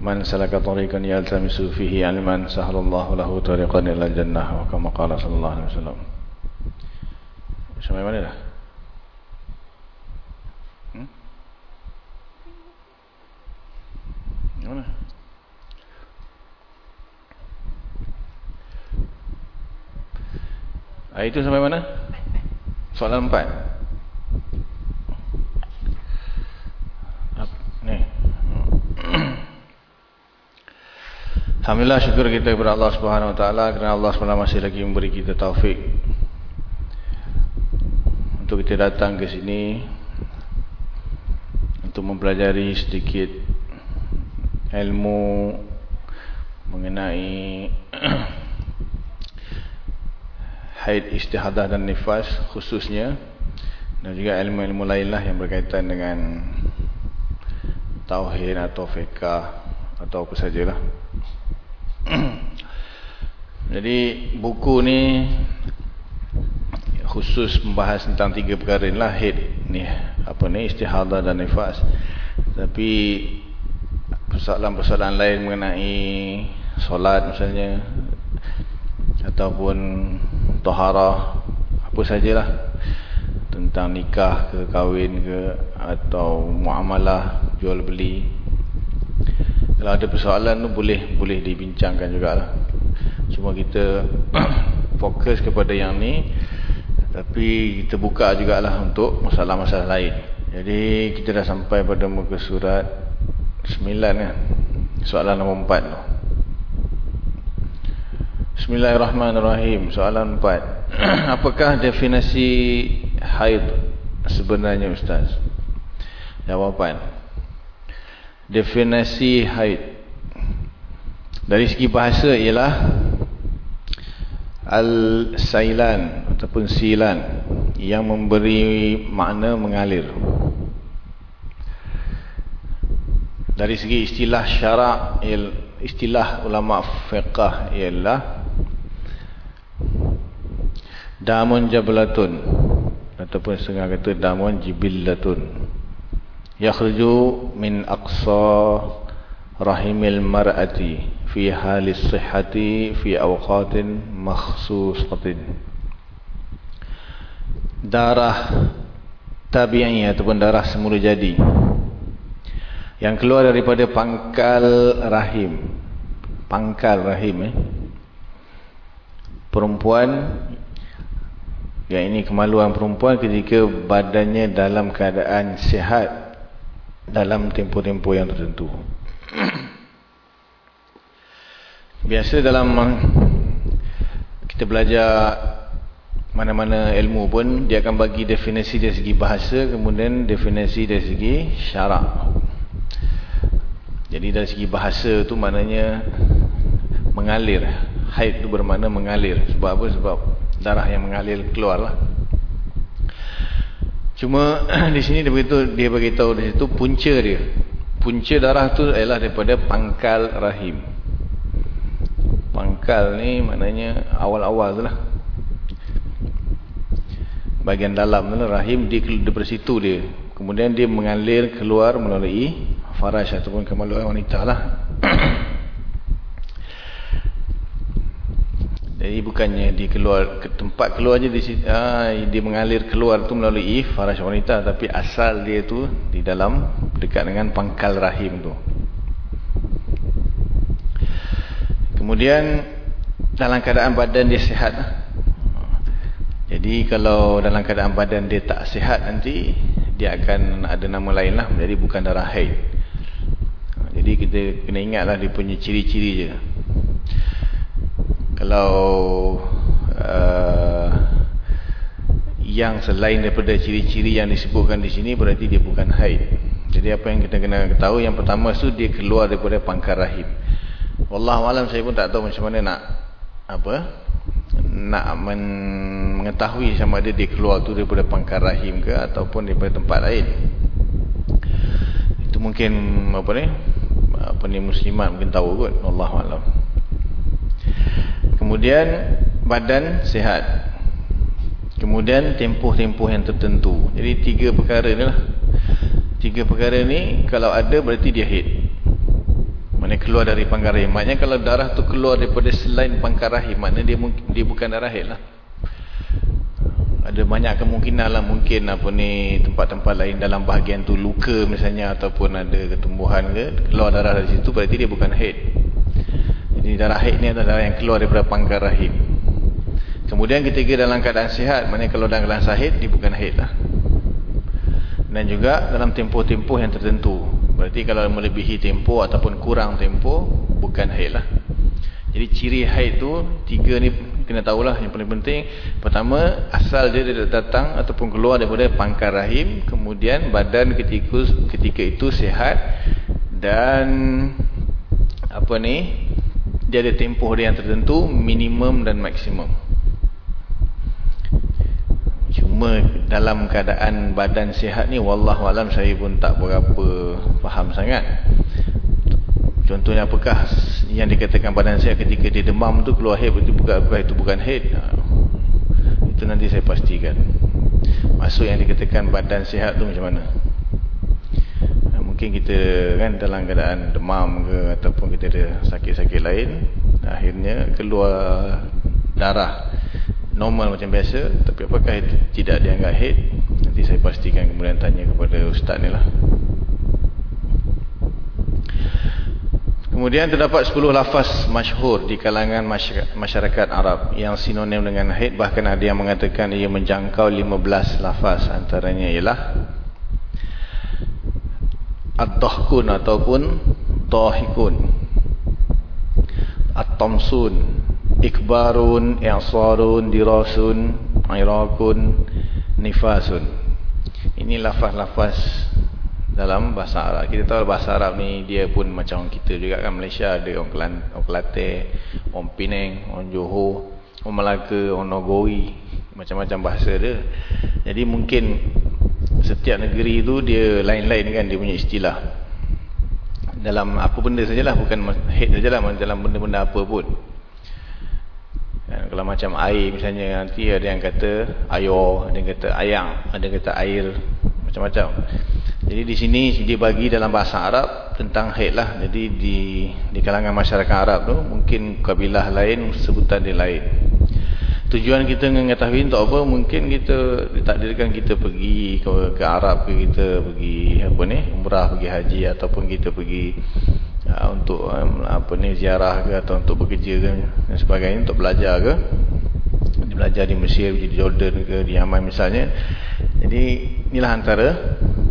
Man salaka tariqan yaltamisu fihi alman sahalallahu lahu tariqan ila jannah wa kama qala sallallahu alaihi wasallam. Sampai mana dah? Hmm? Mana? Ah itu sampai mana? Soalan 4. Ah, ni. Alhamdulillah syukur kita kepada Allah Subhanahu Wa Taala kerana Allah SWT masih lagi memberi kita taufik untuk kita datang ke sini untuk mempelajari sedikit ilmu mengenai haid istihadah dan nifas khususnya dan juga ilmu-ilmu lainlah yang berkaitan dengan tauhid atau fiqah atau apa sajalah jadi buku ni khusus membahas tentang tiga perkara inilah haid ni apa ni istihadah dan nifas. Tapi persoalan-persoalan lain mengenai solat misalnya ataupun taharah apa sajalah. Tentang nikah ke kahwin ke atau muamalah jual beli kalau ada persoalan tu boleh boleh dibincangkan jugalah. Cuma kita fokus kepada yang ni tapi kita buka jugalah untuk masalah-masalah lain. Jadi kita dah sampai pada muka surat 9 kan? Soalan nombor 4 tu. Bismillahirrahmanirrahim. Soalan 4 apakah definisi haid sebenarnya ustaz? Jawapan definisi haid. Dari segi bahasa ialah al-sailan ataupun silan yang memberi makna mengalir. Dari segi istilah syarak istilah ulama fiqah ialah damun jablatun ataupun setengah kata damun jibillatun yakhruju min aqsa rahimil mar'ati fi halis sihhati fi awqatin makhsusatin darah tabi'i ataupun darah semula jadi yang keluar daripada pangkal rahim. Pangkal rahim eh. Perempuan yang ini kemaluan perempuan ketika badannya dalam keadaan sihat dalam tempoh-tempoh yang tertentu. Biasa dalam kita belajar mana-mana ilmu pun dia akan bagi definisi dari segi bahasa kemudian definisi dari segi syarak. Jadi dari segi bahasa tu maknanya mengalir. Haid tu bermakna mengalir. Sebab apa? sebab darah yang mengalir keluar lah cuma di sini dia beritahu dia beritahu di situ punca dia. Punca darah tu ialah daripada pangkal rahim. Pangkal ni maknanya awal-awal tu lah. Bahagian dalam tu lah rahim dia daripada situ dia. Kemudian dia mengalir keluar melalui faraj ataupun kemaluan wanita lah jadi bukannya dia keluar ke tempat keluarnya di ah, dia mengalir keluar tu melalui faraj wanita tapi asal dia tu di dalam dekat dengan pangkal rahim tu. Kemudian dalam keadaan badan dia sihat jadi kalau dalam keadaan badan dia tak sihat nanti dia akan ada nama lain lah. Jadi bukan darah haid. Jadi kita kena ingatlah dia punya ciri-ciri je kalau uh, yang selain daripada ciri-ciri yang disebutkan di sini berarti dia bukan haid. Jadi apa yang kita kena ketahui yang pertama tu dia keluar daripada pangkar rahim. Wallahualam saya pun tak tahu macam mana nak apa nak men mengetahui sama ada dia keluar tu daripada pangkar rahim ke ataupun daripada tempat lain. Itu mungkin apa ni apa ni muslimat mungkin tahu kot. Wallahualam kemudian badan sihat kemudian tempoh-tempoh yang tertentu jadi tiga perkara ni lah tiga perkara ni kalau ada berarti dia hit mana keluar dari pangkar rahim. Maknanya kalau darah tu keluar daripada selain pangkar rahim, maknanya dia dia bukan darah haid lah. Ada banyak kemungkinan lah mungkin apa ni tempat-tempat lain dalam bahagian tu luka misalnya ataupun ada ketumbuhan ke keluar darah dari situ berarti dia bukan haid. Darah haid ni adalah darah yang keluar daripada pangkar rahim. Kemudian ketiga dalam keadaan sihat, maknanya kalau dalam keadaan sahid dia bukan haid lah. Dan juga dalam tempoh-tempoh yang tertentu. Berarti kalau melebihi tempoh ataupun kurang tempoh bukan haid lah. Jadi ciri haid tu tiga ni kena tahulah yang paling penting. Pertama asal dia datang ataupun keluar daripada pangkar rahim, kemudian badan ketika ketika itu sihat dan apa ni dia ada tempoh dia yang tertentu minimum dan maksimum. Cuma dalam keadaan badan sihat ni wallahualam saya pun tak berapa faham sangat. Contohnya apakah yang dikatakan badan sihat ketika dia demam tu keluar haid itu bukan apakah itu bukan. Ha. Itu nanti saya pastikan. Maksud yang dikatakan badan sihat tu macam mana? Mungkin kita kan dalam keadaan demam ke ataupun kita ada sakit-sakit lain akhirnya keluar darah. Normal macam biasa tapi apakah itu tidak dianggap head nanti saya pastikan kemudian tanya kepada ustaz ni lah. Kemudian terdapat 10 lafaz masyhur di kalangan masyarakat Arab yang sinonim dengan head bahkan ada yang mengatakan ia menjangkau 15 lafaz antaranya ialah ad-dahkun ataupun dahikun at-tamsun ikbarun, i'sarun, dirasun, irakun, nifasun. Ini lafaz-lafaz dalam bahasa Arab. Kita tahu bahasa Arab ni dia pun macam kita juga kan Malaysia ada orang Kelantan, orang Penang, orang Johor, orang Melaka, orang Nogoi, macam-macam bahasa dia. Jadi mungkin setiap negeri tu dia lain-lain kan dia punya istilah. Dalam apa benda sajalah bukan head sajalah dalam benda-benda apa pun. Ya, kalau macam air misalnya nanti ada yang kata ayo, ada yang kata ayang, ada yang kata air, macam-macam. Jadi di sini dia bagi dalam bahasa Arab tentang haid lah. Jadi di di kalangan masyarakat Arab tu mungkin kabilah lain sebutan dia lain. Tujuan kita mengetahui untuk apa? Mungkin kita ditakdirkan kita pergi ke, ke Arab ke kita pergi apa ni? Umrah, pergi haji ataupun kita pergi uh, untuk um, apa ni ziarah ke atau untuk bekerja ke dan sebagainya untuk belajar ke belajar di Mesir di Jordan ke di Yaman misalnya jadi inilah antara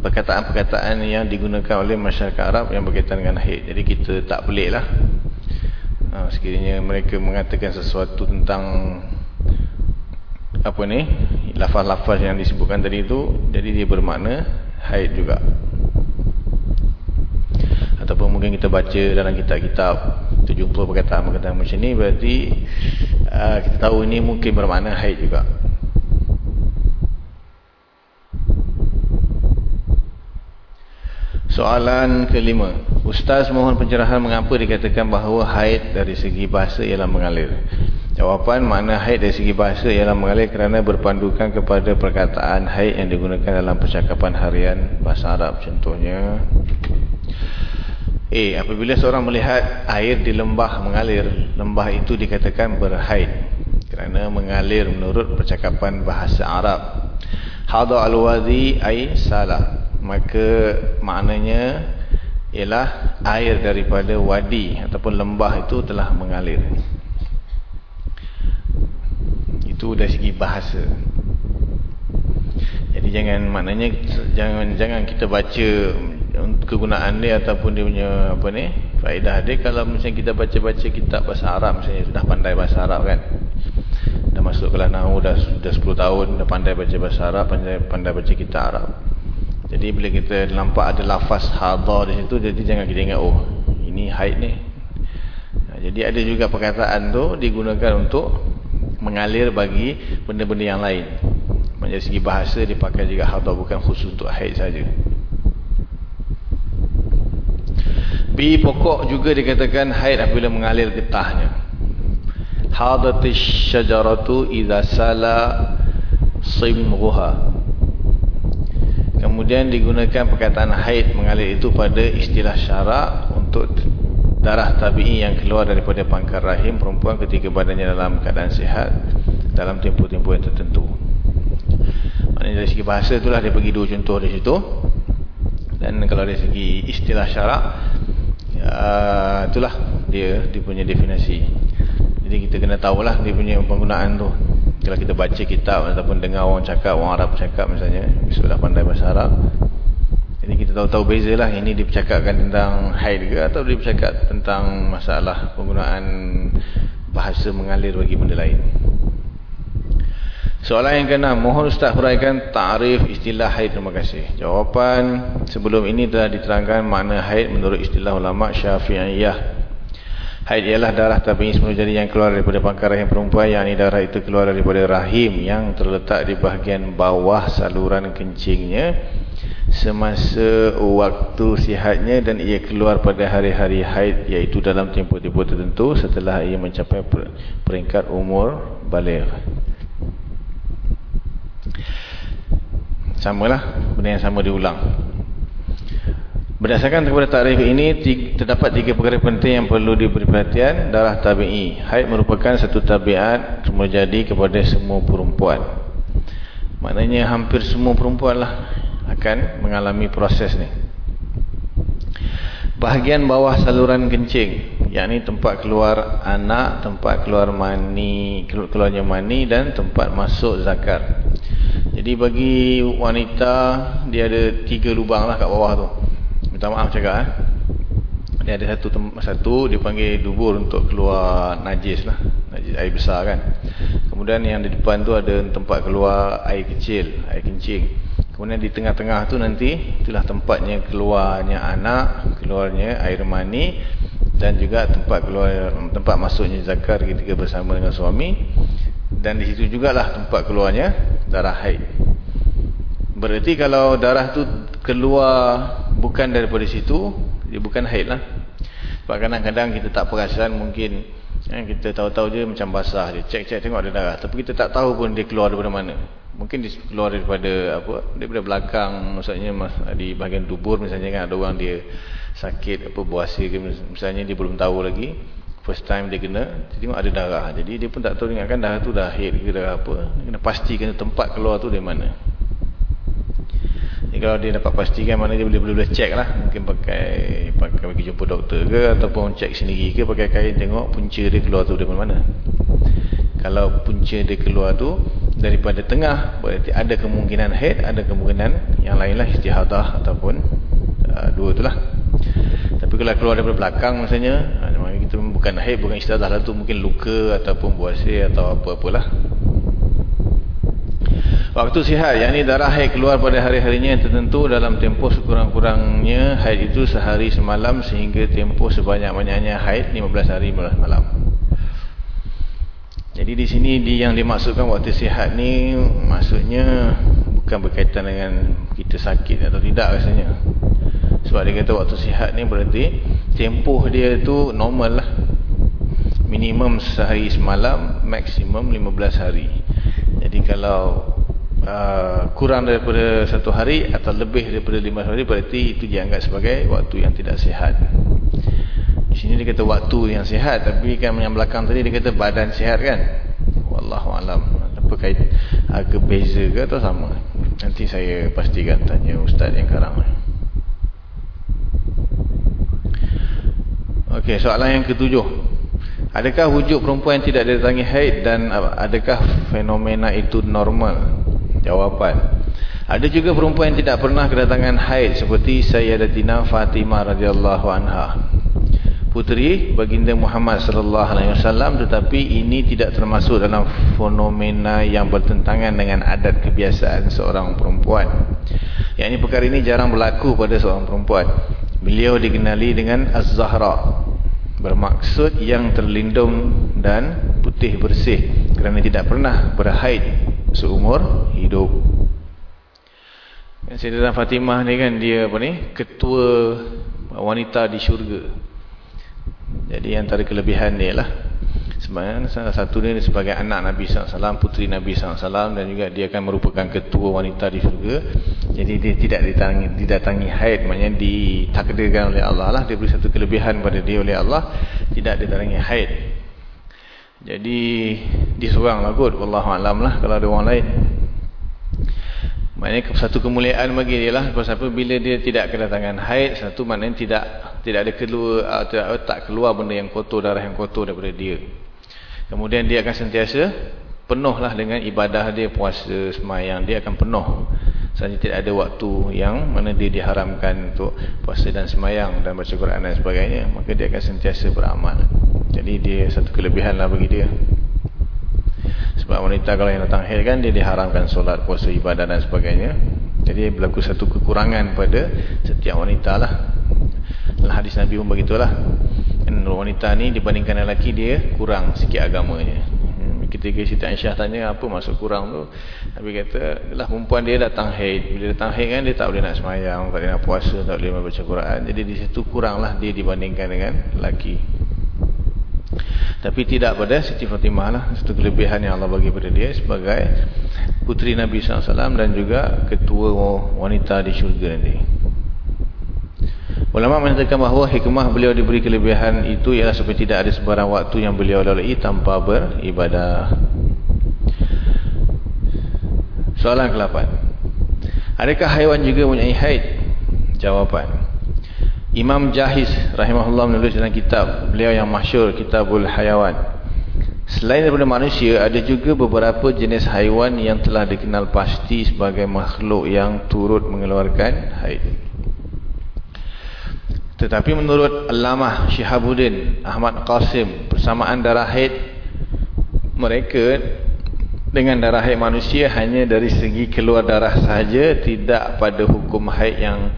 perkataan-perkataan yang digunakan oleh masyarakat Arab yang berkaitan dengan haid jadi kita tak pelik lah uh, sekiranya mereka mengatakan sesuatu tentang apa ni? Lafaz-lafaz yang disebutkan tadi itu jadi dia bermakna haid juga. Ataupun mungkin kita baca dalam kitab-kitab 70 perkataan-perkataan macam ni berarti uh, kita tahu ini mungkin bermakna haid juga. Soalan kelima. Ustaz mohon pencerahan mengapa dikatakan bahawa haid dari segi bahasa ialah mengalir jawapan makna haid dari segi bahasa ialah mengalir kerana berpandukan kepada perkataan haid yang digunakan dalam percakapan harian bahasa Arab contohnya Eh, apabila seorang melihat air di lembah mengalir, lembah itu dikatakan berhaid kerana mengalir menurut percakapan bahasa Arab. Hadha al-wadi ay salah. Maka maknanya ialah air daripada wadi ataupun lembah itu telah mengalir. Itu dari segi bahasa. Jadi jangan maknanya jangan jangan kita baca kegunaan dia ataupun dia punya apa ni faedah dia. Kalau misalnya kita baca-baca kitab bahasa Arab misalnya sudah pandai bahasa Arab kan. Dah masuk kelas nahu dah sudah 10 tahun dah pandai baca bahasa Arab pandai pandai baca kitab Arab. Jadi bila kita nampak ada lafaz hadar di situ jadi jangan kita ingat oh ini haid ni. Jadi ada juga perkataan tu digunakan untuk mengalir bagi benda-benda yang lain dari segi bahasa dipakai juga hadar bukan khusus untuk haid saja B pokok juga dikatakan haid apabila mengalir getahnya. Hadatish syajaratu idza sala simghuha. Kemudian digunakan perkataan haid mengalir itu pada istilah syarak untuk darah tabi'i yang keluar daripada pangkal rahim perempuan ketika badannya dalam keadaan sihat dalam tempoh-tempoh yang tertentu. Maknanya dari segi bahasa itulah dia bagi dua contoh di situ. Dan kalau dari segi istilah syarak uh, itulah dia dia punya definisi jadi kita kena tahulah dia punya penggunaan tu kalau kita baca kitab ataupun dengar orang cakap orang Arab cakap misalnya sudah pandai bahasa Arab jadi kita tahu-tahu beza lah ini dia bercakapkan tentang haid ke atau dia bercakap tentang masalah penggunaan bahasa mengalir bagi benda lain Soalan yang keenam, mohon Ustaz huraikan tarif istilah haid. Terima kasih. Jawapan sebelum ini telah diterangkan makna haid menurut istilah ulama Syafi'iyah. Haid ialah darah tabi'i semula jadi yang keluar daripada pangkal rahim perempuan yang ini darah itu keluar daripada rahim yang terletak di bahagian bawah saluran kencingnya semasa waktu sihatnya dan ia keluar pada hari-hari haid iaitu dalam tempoh-tempoh tertentu setelah ia mencapai peringkat umur balik. Samalah benda yang sama diulang. Berdasarkan kepada takrif ini terdapat tiga perkara penting yang perlu diberi perhatian darah tabi'i. Haid merupakan satu tabiat terjadi kepada semua perempuan. Maknanya hampir semua perempuan lah akan mengalami proses ni. Bahagian bawah saluran kencing, yakni tempat keluar anak, tempat keluar mani, keluarnya mani dan tempat masuk zakar. Jadi bagi wanita dia ada tiga lubang lah kat bawah tu. Minta maaf cakap eh. Dia ada satu satu dia panggil dubur untuk keluar najis lah. Najis air besar kan. Kemudian yang di depan tu ada tempat keluar air kecil, air kencing. Kemudian di tengah-tengah tu nanti itulah tempatnya keluarnya anak, keluarnya air mani dan juga tempat keluar tempat masuknya zakar ketika bersama dengan suami dan di situ jugalah tempat keluarnya darah haid. Berarti kalau darah tu keluar bukan daripada situ, dia bukan haid lah. Sebab kadang-kadang kita tak perasan mungkin eh, kita tahu-tahu je macam basah je. Cek-cek tengok ada darah. Tapi kita tak tahu pun dia keluar daripada mana. Mungkin dia keluar daripada apa? Daripada belakang maksudnya di bahagian tubuh misalnya kan ada orang dia sakit apa buasi ke misalnya dia belum tahu lagi first time dia kena dia tengok ada darah jadi dia pun tak tahu ingatkan darah tu dah haid ke darah apa dia kena pastikan tempat keluar tu dari mana kalau dia dapat pastikan mana dia boleh-boleh cek lah. Mungkin pakai pakai pergi jumpa doktor ke ataupun cek sendiri ke pakai kain tengok punca dia keluar tu dari mana. Kalau punca dia keluar tu daripada tengah berarti ada kemungkinan haid ada kemungkinan yang lain lah istihadah ataupun uh, dua tu lah. Tapi kalau keluar daripada belakang misalnya kita bukan haid bukan istiadah lah tu mungkin luka ataupun buasir atau apa-apalah waktu sihat yang ni darah haid keluar pada hari-harinya yang tertentu dalam tempoh sekurang-kurangnya haid itu sehari semalam sehingga tempoh sebanyak-banyaknya haid 15 hari 15 malam jadi di sini di yang dimaksudkan waktu sihat ni maksudnya bukan berkaitan dengan kita sakit atau tidak rasanya sebab dia kata waktu sihat ni berarti tempoh dia tu normal lah. Minimum sehari semalam, maksimum 15 hari. Jadi kalau uh, kurang daripada satu hari atau lebih daripada 15 hari berarti itu dianggap sebagai waktu yang tidak sihat. Di sini dia kata waktu yang sihat tapi kan yang belakang tadi dia kata badan sihat kan. Wallahu alam. Apa kait agak beza ke atau sama? Nanti saya pastikan tanya ustaz yang sekarang ni. Okey, soalan yang ketujuh. Adakah wujud perempuan yang tidak didatangi haid dan adakah fenomena itu normal? Jawapan. Ada juga perempuan yang tidak pernah kedatangan haid seperti Sayyidatina Fatimah radhiyallahu anha. Puteri baginda Muhammad sallallahu alaihi wasallam tetapi ini tidak termasuk dalam fenomena yang bertentangan dengan adat kebiasaan seorang perempuan. Yang ini perkara ini jarang berlaku pada seorang perempuan. Beliau dikenali dengan Az-Zahra bermaksud yang terlindung dan putih bersih kerana tidak pernah berhaid seumur hidup. Sayyidina Fatimah ni kan dia apa ni ketua wanita di syurga. Jadi antara kelebihan dia lah sebenarnya salah satu dia sebagai anak Nabi SAW, puteri Nabi SAW dan juga dia akan merupakan ketua wanita di syurga. Jadi dia tidak didatangi, didatangi haid, maknanya ditakdirkan oleh Allah lah. Dia beri satu kelebihan pada dia oleh Allah, tidak didatangi haid. Jadi dia seorang lah kot, Wallahualam lah kalau ada orang lain. Maknanya satu kemuliaan bagi dia lah Sebab apa bila dia tidak kedatangan haid Satu maknanya tidak tidak ada keluar tidak, tak keluar benda yang kotor Darah yang kotor daripada dia Kemudian dia akan sentiasa penuhlah dengan ibadah dia, puasa, semayang. Dia akan penuh. Saja tidak ada waktu yang mana dia diharamkan untuk puasa dan semayang dan baca Quran dan sebagainya. Maka dia akan sentiasa beramal. Jadi dia satu kelebihan lah bagi dia. Sebab wanita kalau yang datang haid kan dia diharamkan solat, puasa, ibadah dan sebagainya. Jadi berlaku satu kekurangan pada setiap wanita lah. Hadis Nabi pun begitulah wanita ni dibandingkan lelaki dia kurang sikit agamanya hmm, ketika Siti Aisyah tanya apa maksud kurang tu Nabi kata lah perempuan dia datang haid bila datang haid kan dia tak boleh nak semayang tak boleh nak puasa tak boleh baca Quran jadi di situ kuranglah dia dibandingkan dengan lelaki tapi tidak pada Siti Fatimah lah satu kelebihan yang Allah bagi pada dia sebagai puteri Nabi SAW dan juga ketua wanita di syurga nanti Ulama menyatakan bahawa hikmah beliau diberi kelebihan itu ialah supaya tidak ada sebarang waktu yang beliau lalui tanpa beribadah. Soalan ke-8. Adakah haiwan juga mempunyai haid? Jawapan. Imam Jahiz rahimahullah menulis dalam kitab beliau yang masyur Kitabul Hayawan. Selain daripada manusia, ada juga beberapa jenis haiwan yang telah dikenal pasti sebagai makhluk yang turut mengeluarkan haid. Tetapi menurut Allamah Syihabuddin Ahmad Qasim persamaan darah haid mereka dengan darah haid manusia hanya dari segi keluar darah sahaja tidak pada hukum haid yang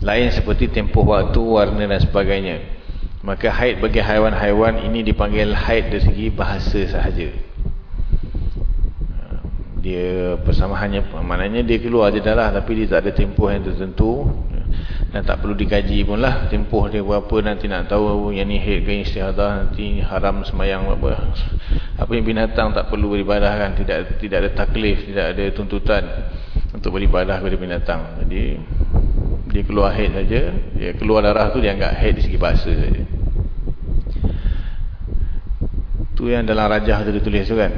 lain seperti tempoh waktu, warna dan sebagainya. Maka haid bagi haiwan-haiwan ini dipanggil haid dari segi bahasa sahaja. Dia persamaannya maknanya dia keluar je dah lah tapi dia tak ada tempoh yang tertentu dan tak perlu dikaji pun lah tempoh dia berapa nanti nak tahu yang ni haid ke istihadah nanti haram semayang apa apa yang binatang tak perlu beribadah kan tidak tidak ada taklif tidak ada tuntutan untuk beribadah kepada binatang jadi dia keluar haid saja. Dia keluar darah tu dia anggap haid di segi bahasa saja. Tu yang dalam rajah tu ditulis tu kan?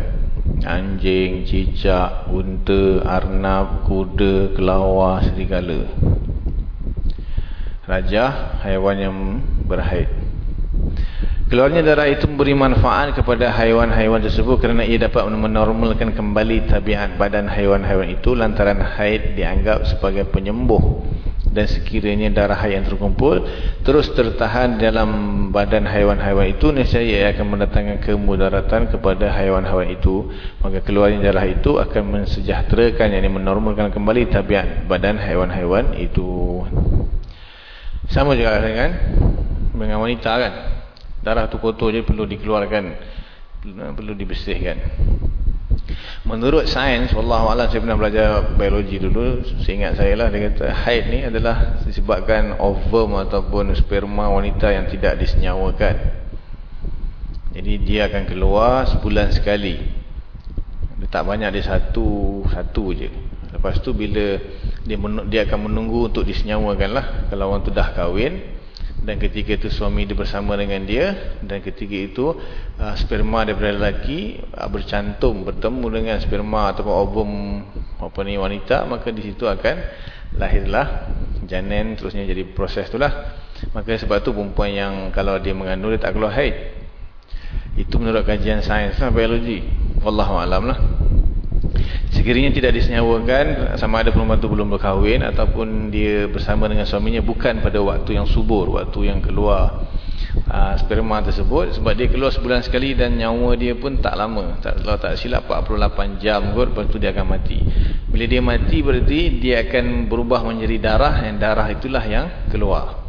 Anjing, cicak, unta, arnab, kuda, kelawar, serigala. Raja haiwan yang berhaid. Keluarnya darah itu memberi manfaat kepada haiwan-haiwan tersebut kerana ia dapat menormalkan kembali tabiat badan haiwan-haiwan itu lantaran haid dianggap sebagai penyembuh dan sekiranya darah yang terkumpul terus tertahan dalam badan haiwan-haiwan itu nescaya ia akan mendatangkan kemudaratan kepada haiwan-haiwan itu maka keluarnya darah itu akan mensejahterakan yang menormalkan kembali tabiat badan haiwan-haiwan itu sama juga dengan dengan wanita kan. Darah tu kotor je perlu dikeluarkan. Perlu dibersihkan. Menurut sains, Allah Allah saya pernah belajar biologi dulu. Seingat saya lah, dia kata haid ni adalah disebabkan ovum ataupun sperma wanita yang tidak disenyawakan. Jadi dia akan keluar sebulan sekali. Dia tak banyak, dia satu, satu je. Lepas tu bila dia dia akan menunggu untuk disenyawakan lah kalau orang tu dah kahwin dan ketika itu suami dia bersama dengan dia dan ketika itu uh, sperma daripada lelaki uh, bercantum bertemu dengan sperma atau ovum apa ni wanita maka di situ akan lahirlah janin terusnya jadi proses itulah maka sebab tu perempuan yang kalau dia mengandung dia tak keluar haid Itu menurut kajian sains lah, biologi. Wallahualam lah. Sekiranya tidak disenyawakan sama ada perempuan itu belum berkahwin ataupun dia bersama dengan suaminya bukan pada waktu yang subur, waktu yang keluar uh, sperma tersebut sebab dia keluar sebulan sekali dan nyawa dia pun tak lama. Tak kalau tak silap 48 jam kot lepas tu dia akan mati. Bila dia mati berarti dia akan berubah menjadi darah dan darah itulah yang keluar.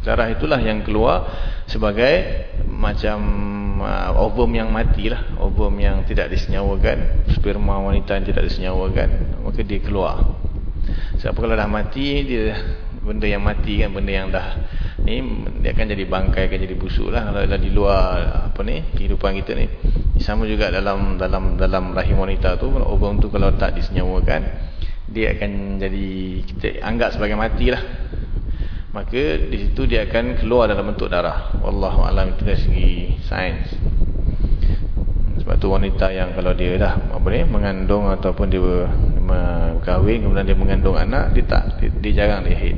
Darah itulah yang keluar sebagai macam uh, ovum yang mati lah. Ovum yang tidak disenyawakan. Sperma wanita yang tidak disenyawakan. Maka dia keluar. Sebab kalau dah mati, dia benda yang mati kan, benda yang dah ni, dia akan jadi bangkai, akan jadi busuk lah. Kalau dah di luar apa ni, kehidupan kita ni. Sama juga dalam dalam dalam rahim wanita tu, ovum tu kalau tak disenyawakan, dia akan jadi, kita anggap sebagai mati lah maka di situ dia akan keluar dalam bentuk darah. Wallahu alam itu dari segi sains. Sebab tu wanita yang kalau dia dah apa ni mengandung ataupun dia berkahwin kemudian dia mengandung anak dia tak dia, dia jarang dia haid.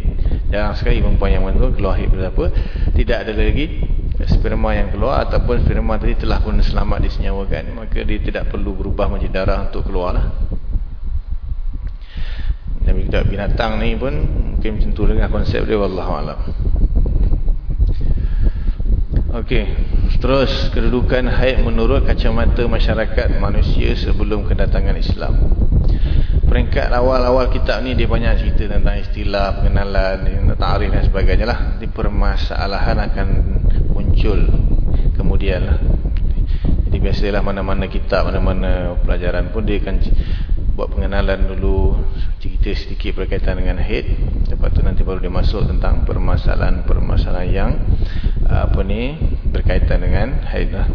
Jarang sekali perempuan yang mengandung keluar haid berapa tidak ada lagi sperma yang keluar ataupun sperma tadi telah pun selamat disenyawakan maka dia tidak perlu berubah menjadi darah untuk keluar lah dan kita binatang ni pun mungkin macam tu dengan konsep dia wallahualam Okey, terus kedudukan haid menurut kacamata masyarakat manusia sebelum kedatangan Islam. Peringkat awal-awal kitab ni dia banyak cerita tentang istilah, pengenalan, ta'arif dan sebagainya lah. Di permasalahan akan muncul kemudian lah. Jadi biasalah mana-mana kitab, mana-mana pelajaran pun dia akan buat pengenalan dulu cerita sedikit berkaitan dengan haid lepas tu nanti baru dia masuk tentang permasalahan-permasalahan yang apa ni berkaitan dengan haid lah.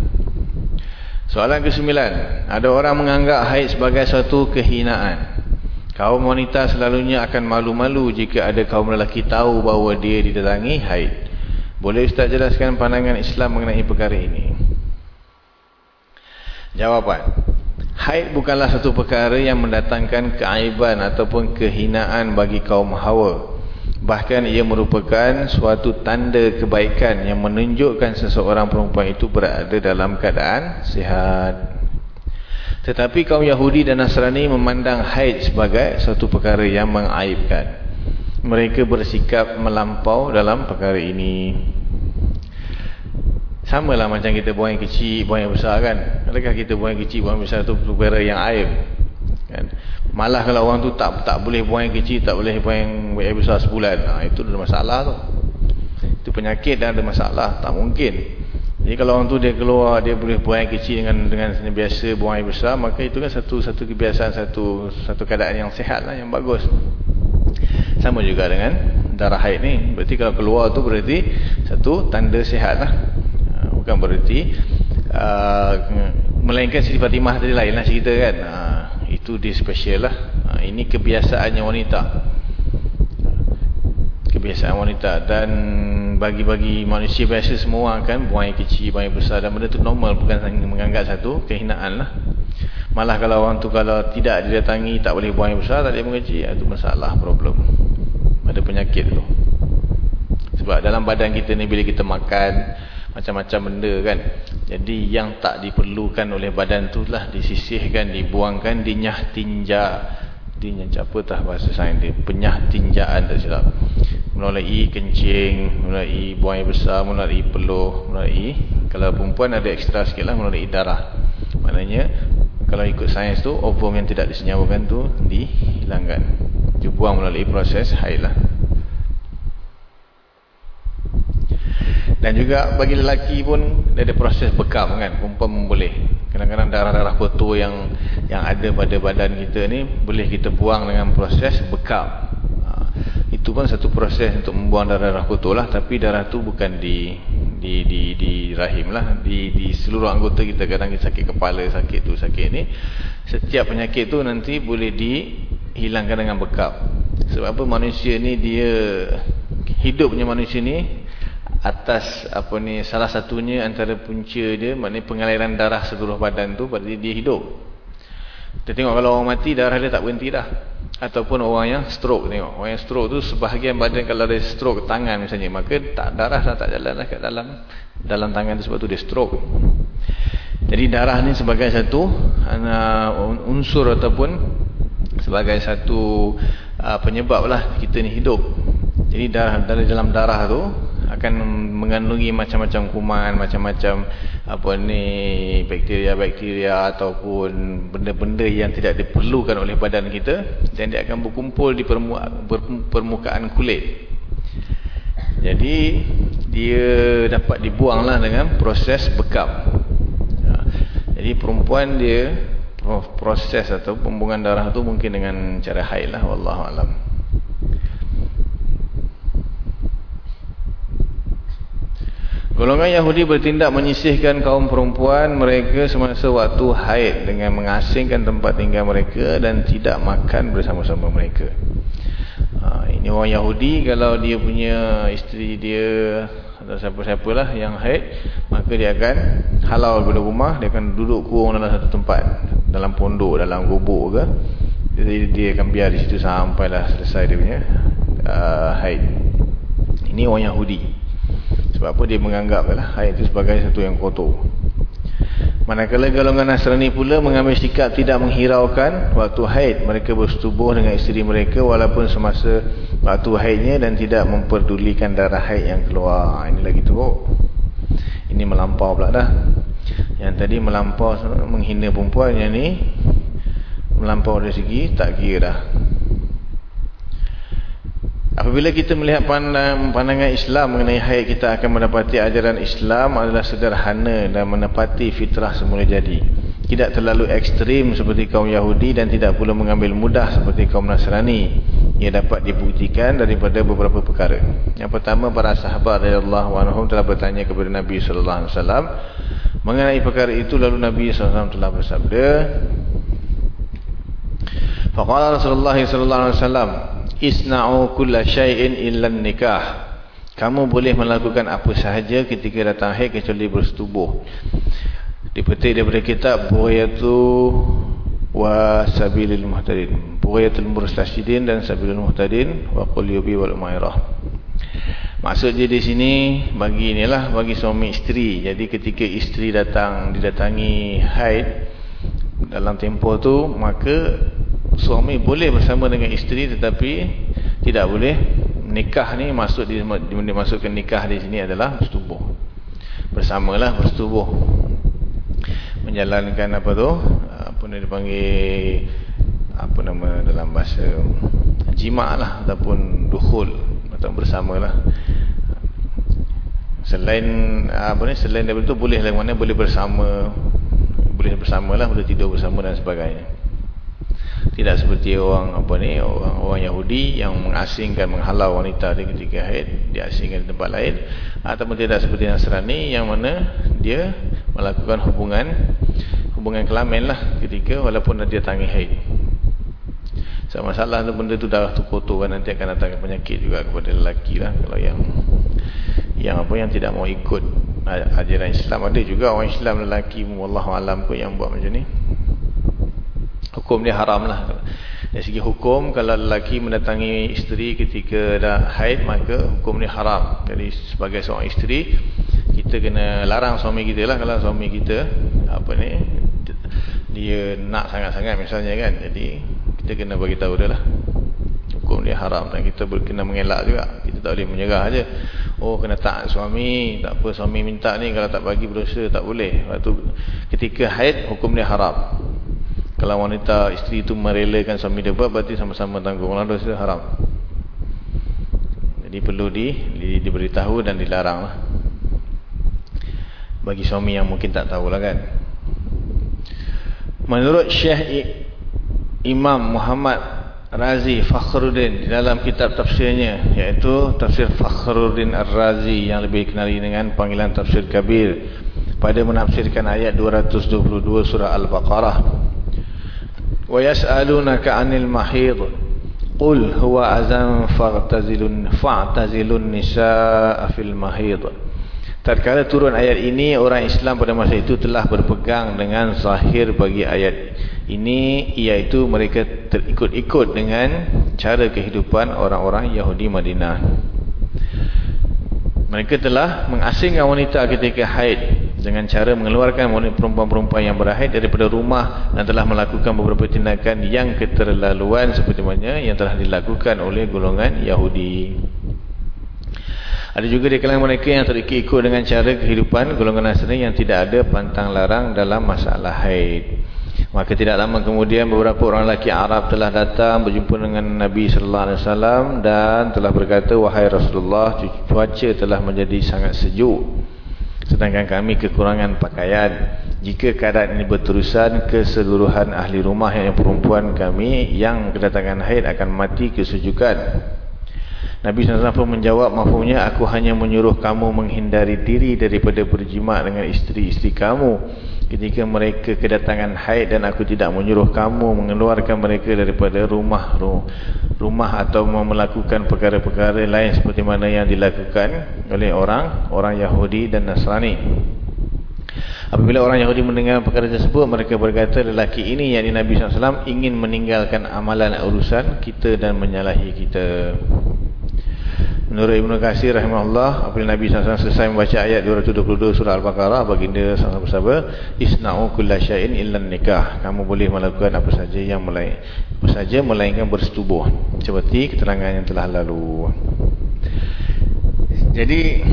soalan ke sembilan ada orang menganggap haid sebagai suatu kehinaan. Kaum wanita selalunya akan malu-malu jika ada kaum lelaki tahu bahawa dia didatangi haid. Boleh Ustaz jelaskan pandangan Islam mengenai perkara ini? Jawapan Haid bukanlah satu perkara yang mendatangkan keaiban ataupun kehinaan bagi kaum hawa. Bahkan ia merupakan suatu tanda kebaikan yang menunjukkan seseorang perempuan itu berada dalam keadaan sihat. Tetapi kaum Yahudi dan Nasrani memandang haid sebagai satu perkara yang mengaibkan. Mereka bersikap melampau dalam perkara ini. Sama lah macam kita buang yang kecil, buang yang besar kan. Adakah kita buang yang kecil, buang yang besar tu perkara yang aib. Kan? Malah kalau orang tu tak tak boleh buang yang kecil, tak boleh buang yang, besar sebulan. Ha, itu ada masalah tu. Itu penyakit dan ada masalah. Tak mungkin. Jadi kalau orang tu dia keluar, dia boleh buang yang kecil dengan dengan biasa buang yang besar, maka itu kan satu satu kebiasaan, satu satu keadaan yang sehat lah, yang bagus. Sama juga dengan darah haid ni. Berarti kalau keluar tu berarti satu tanda sehat lah bukan berarti uh, melainkan Siti Fatimah tadi lain lah cerita kan. Uh, itu dia special lah. Uh, ini kebiasaannya wanita. Kebiasaan wanita. Dan bagi-bagi manusia biasa semua kan buang air kecil, buang air besar dan benda tu normal bukan menganggap satu kehinaan lah. Malah kalau orang tu kalau tidak didatangi tak boleh buang air besar tak boleh buang kecil itu masalah problem. Ada penyakit tu. Sebab dalam badan kita ni bila kita makan macam-macam benda kan. Jadi yang tak diperlukan oleh badan tu lah disisihkan dibuangkan dinyah tinja. Dinyah apa tah bahasa sains dia? Penyah tinjaan tak silap. Melalui kencing melalui buang air besar melalui peluh melalui kalau perempuan ada ekstra sikit lah melalui darah. Maknanya kalau ikut sains tu ovum yang tidak disenyawakan tu dihilangkan. Dibuang melalui proses haid lah Dan juga bagi lelaki pun ada proses bekam kan. Perempuan boleh. Kadang-kadang darah-darah kotor yang yang ada pada badan kita ni boleh kita buang dengan proses bekam. Ha, itu pun satu proses untuk membuang darah-darah kotor lah. Tapi darah tu bukan di di di di rahim lah. Di di seluruh anggota kita kadang kita sakit kepala, sakit tu, sakit ni. Setiap penyakit tu nanti boleh dihilangkan dengan bekam. Sebab apa manusia ni dia hidupnya manusia ni atas apa ni salah satunya antara punca dia maknanya pengaliran darah seluruh badan tu berarti dia hidup. Kita tengok kalau orang mati darah dia tak berhenti dah. Ataupun orang yang stroke tengok. Orang yang stroke tu sebahagian badan kalau ada stroke tangan misalnya maka tak darah dah tak jalan dah kat dalam dalam tangan tu sebab tu dia stroke. Jadi darah ni sebagai satu unsur ataupun sebagai satu uh, penyebab lah kita ni hidup. Jadi darah dari dalam darah tu akan mengandungi macam-macam kuman, macam-macam apa ni bakteria-bakteria ataupun benda-benda yang tidak diperlukan oleh badan kita dan dia akan berkumpul di permukaan kulit. Jadi dia dapat dibuanglah dengan proses bekam. Ha, jadi perempuan dia proses atau pembuangan darah tu mungkin dengan cara haid lah wallahu alam. Golongan Yahudi bertindak menyisihkan kaum perempuan mereka semasa waktu haid dengan mengasingkan tempat tinggal mereka dan tidak makan bersama-sama mereka. Ha, ini orang Yahudi kalau dia punya isteri dia atau siapa-siapalah yang haid maka dia akan halau daripada rumah dia akan duduk kurung dalam satu tempat dalam pondok, dalam gubuk ke jadi dia akan biar di situ sampailah selesai dia punya uh, haid. Ini orang Yahudi. Sebab apa dia menganggap lah, haid itu sebagai satu yang kotor. Manakala golongan Nasrani pula mengambil sikap tidak menghiraukan waktu haid mereka bersetubuh dengan isteri mereka walaupun semasa waktu haidnya dan tidak memperdulikan darah haid yang keluar. Ha, ini lagi teruk. Ini melampau pula dah. Yang tadi melampau menghina perempuan yang ni melampau dari segi tak kira dah. Apabila kita melihat pandangan Islam mengenai haid kita akan mendapati ajaran Islam adalah sederhana dan menepati fitrah semula jadi. Tidak terlalu ekstrim seperti kaum Yahudi dan tidak pula mengambil mudah seperti kaum Nasrani. Ia dapat dibuktikan daripada beberapa perkara. Yang pertama para sahabat radhiyallahu anhum telah bertanya kepada Nabi sallallahu alaihi wasallam mengenai perkara itu lalu Nabi sallallahu alaihi wasallam telah bersabda Faqala Rasulullah sallallahu alaihi wasallam isna'u kulla syai'in illa nikah. Kamu boleh melakukan apa sahaja ketika datang haid kecuali bersetubuh. Dipetik daripada kitab Bughayatu wa Sabilil Muhtadin. Bughayatul Mursasidin dan Sabilil Muhtadin wa Qulyubi wal Umairah maksud dia di sini bagi inilah bagi suami isteri. Jadi ketika isteri datang didatangi haid dalam tempoh tu maka suami boleh bersama dengan isteri tetapi tidak boleh. Nikah ni masuk di dimasukkan nikah di sini adalah bersetubuh. Bersamalah bersetubuh. Menjalankan apa tu? Apa yang dipanggil apa nama dalam bahasa jima' lah ataupun dukhul atau bersamalah. Selain apa ni selain daripada tu boleh lah. Mana boleh bersama boleh bersamalah boleh tidur bersama dan sebagainya tidak seperti orang apa ni orang orang Yahudi yang mengasingkan menghalau wanita di ketika haid diasingkan di tempat lain ataupun tidak seperti Nasrani yang mana dia melakukan hubungan hubungan kelamin lah ketika walaupun dia tangi haid. So, masalah tu benda tu darah tu kotor kan nanti akan datangkan penyakit juga kepada lelaki lah. Kalau yang yang apa yang tidak mau ikut ajaran Islam. Ada juga orang Islam lelaki wallahualam kot yang buat macam ni hukum dia haram lah. Dari segi hukum kalau lelaki mendatangi isteri ketika dah haid maka hukum dia haram. Jadi sebagai seorang isteri kita kena larang suami kita lah. Kalau suami kita apa ni dia nak sangat-sangat misalnya kan jadi kita kena bagi tahu dia lah. Hukum dia haram dan kita kena mengelak juga. Kita tak boleh menyerah aja oh kena tak suami tak apa suami minta ni kalau tak bagi berdosa tak boleh. Waktu ketika haid hukum dia haram kalau wanita isteri itu merelakan suami dia buat berarti sama-sama tanggung lah dosa haram. Jadi perlu di, di diberitahu dan dilarang lah. Bagi suami yang mungkin tak tahulah kan. Menurut Syekh Imam Muhammad Razi Fakhruddin di dalam kitab tafsirnya iaitu tafsir Fakhruddin Ar-Razi yang lebih dikenali dengan panggilan tafsir Kabir pada menafsirkan ayat 222 surah Al-Baqarah ويسألونك عن المحيض قل هو أذن فاعتزلوا فاعتزلوا النساء في المحيض tatkala turun ayat ini orang Islam pada masa itu telah berpegang dengan zahir bagi ayat ini iaitu mereka terikut-ikut dengan cara kehidupan orang-orang Yahudi Madinah mereka telah mengasingkan wanita ketika haid dengan cara mengeluarkan perempuan-perempuan yang berhaid daripada rumah dan telah melakukan beberapa tindakan yang keterlaluan seperti mana yang telah dilakukan oleh golongan Yahudi ada juga di kalangan mereka yang terikut-ikut dengan cara kehidupan golongan Nasrani yang tidak ada pantang larang dalam masalah haid. Maka tidak lama kemudian beberapa orang lelaki Arab telah datang berjumpa dengan Nabi sallallahu alaihi wasallam dan telah berkata wahai Rasulullah cuaca telah menjadi sangat sejuk sedangkan kami kekurangan pakaian. Jika keadaan ini berterusan keseluruhan ahli rumah yang perempuan kami yang kedatangan haid akan mati kesejukan. Nabi SAW pun menjawab mafumnya aku hanya menyuruh kamu menghindari diri daripada berjima dengan isteri-isteri kamu. Ketika mereka kedatangan haid dan aku tidak menyuruh kamu mengeluarkan mereka daripada rumah rumah atau melakukan perkara-perkara lain seperti mana yang dilakukan oleh orang orang Yahudi dan Nasrani. Apabila orang Yahudi mendengar perkara tersebut mereka berkata lelaki ini yang Nabi SAW ingin meninggalkan amalan urusan kita dan menyalahi kita Menurut Ibn Qasir rahimahullah apabila Nabi SAW selesai membaca ayat 222 surah Al-Baqarah baginda SAW bersabda Isna'u kulla syai'in illan nikah Kamu boleh melakukan apa saja yang melain, apa saja melainkan bersetubuh Seperti keterangan yang telah lalu. Jadi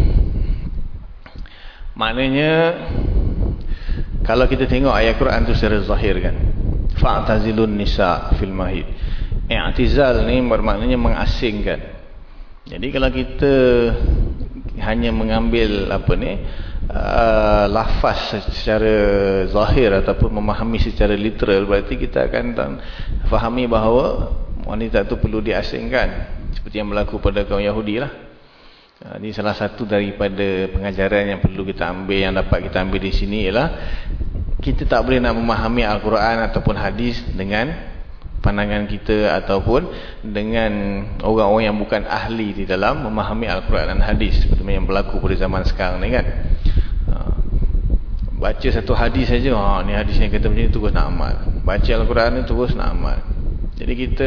Maknanya Kalau kita tengok ayat Quran itu secara zahir kan Fa'tazilun nisa fil mahid. I'tizal ni bermaknanya mengasingkan jadi kalau kita hanya mengambil apa ni uh, lafaz secara zahir ataupun memahami secara literal berarti kita akan fahami bahawa wanita itu perlu diasingkan seperti yang berlaku pada kaum Yahudi lah. Uh, ini salah satu daripada pengajaran yang perlu kita ambil yang dapat kita ambil di sini ialah kita tak boleh nak memahami Al-Quran ataupun hadis dengan pandangan kita ataupun dengan orang-orang yang bukan ahli di dalam memahami Al-Quran dan hadis seperti yang berlaku pada zaman sekarang ni kan? Ha. baca satu hadis saja ha, ni hadis yang kata macam ni terus nak amal. Baca Al-Quran ni terus nak amal. Jadi kita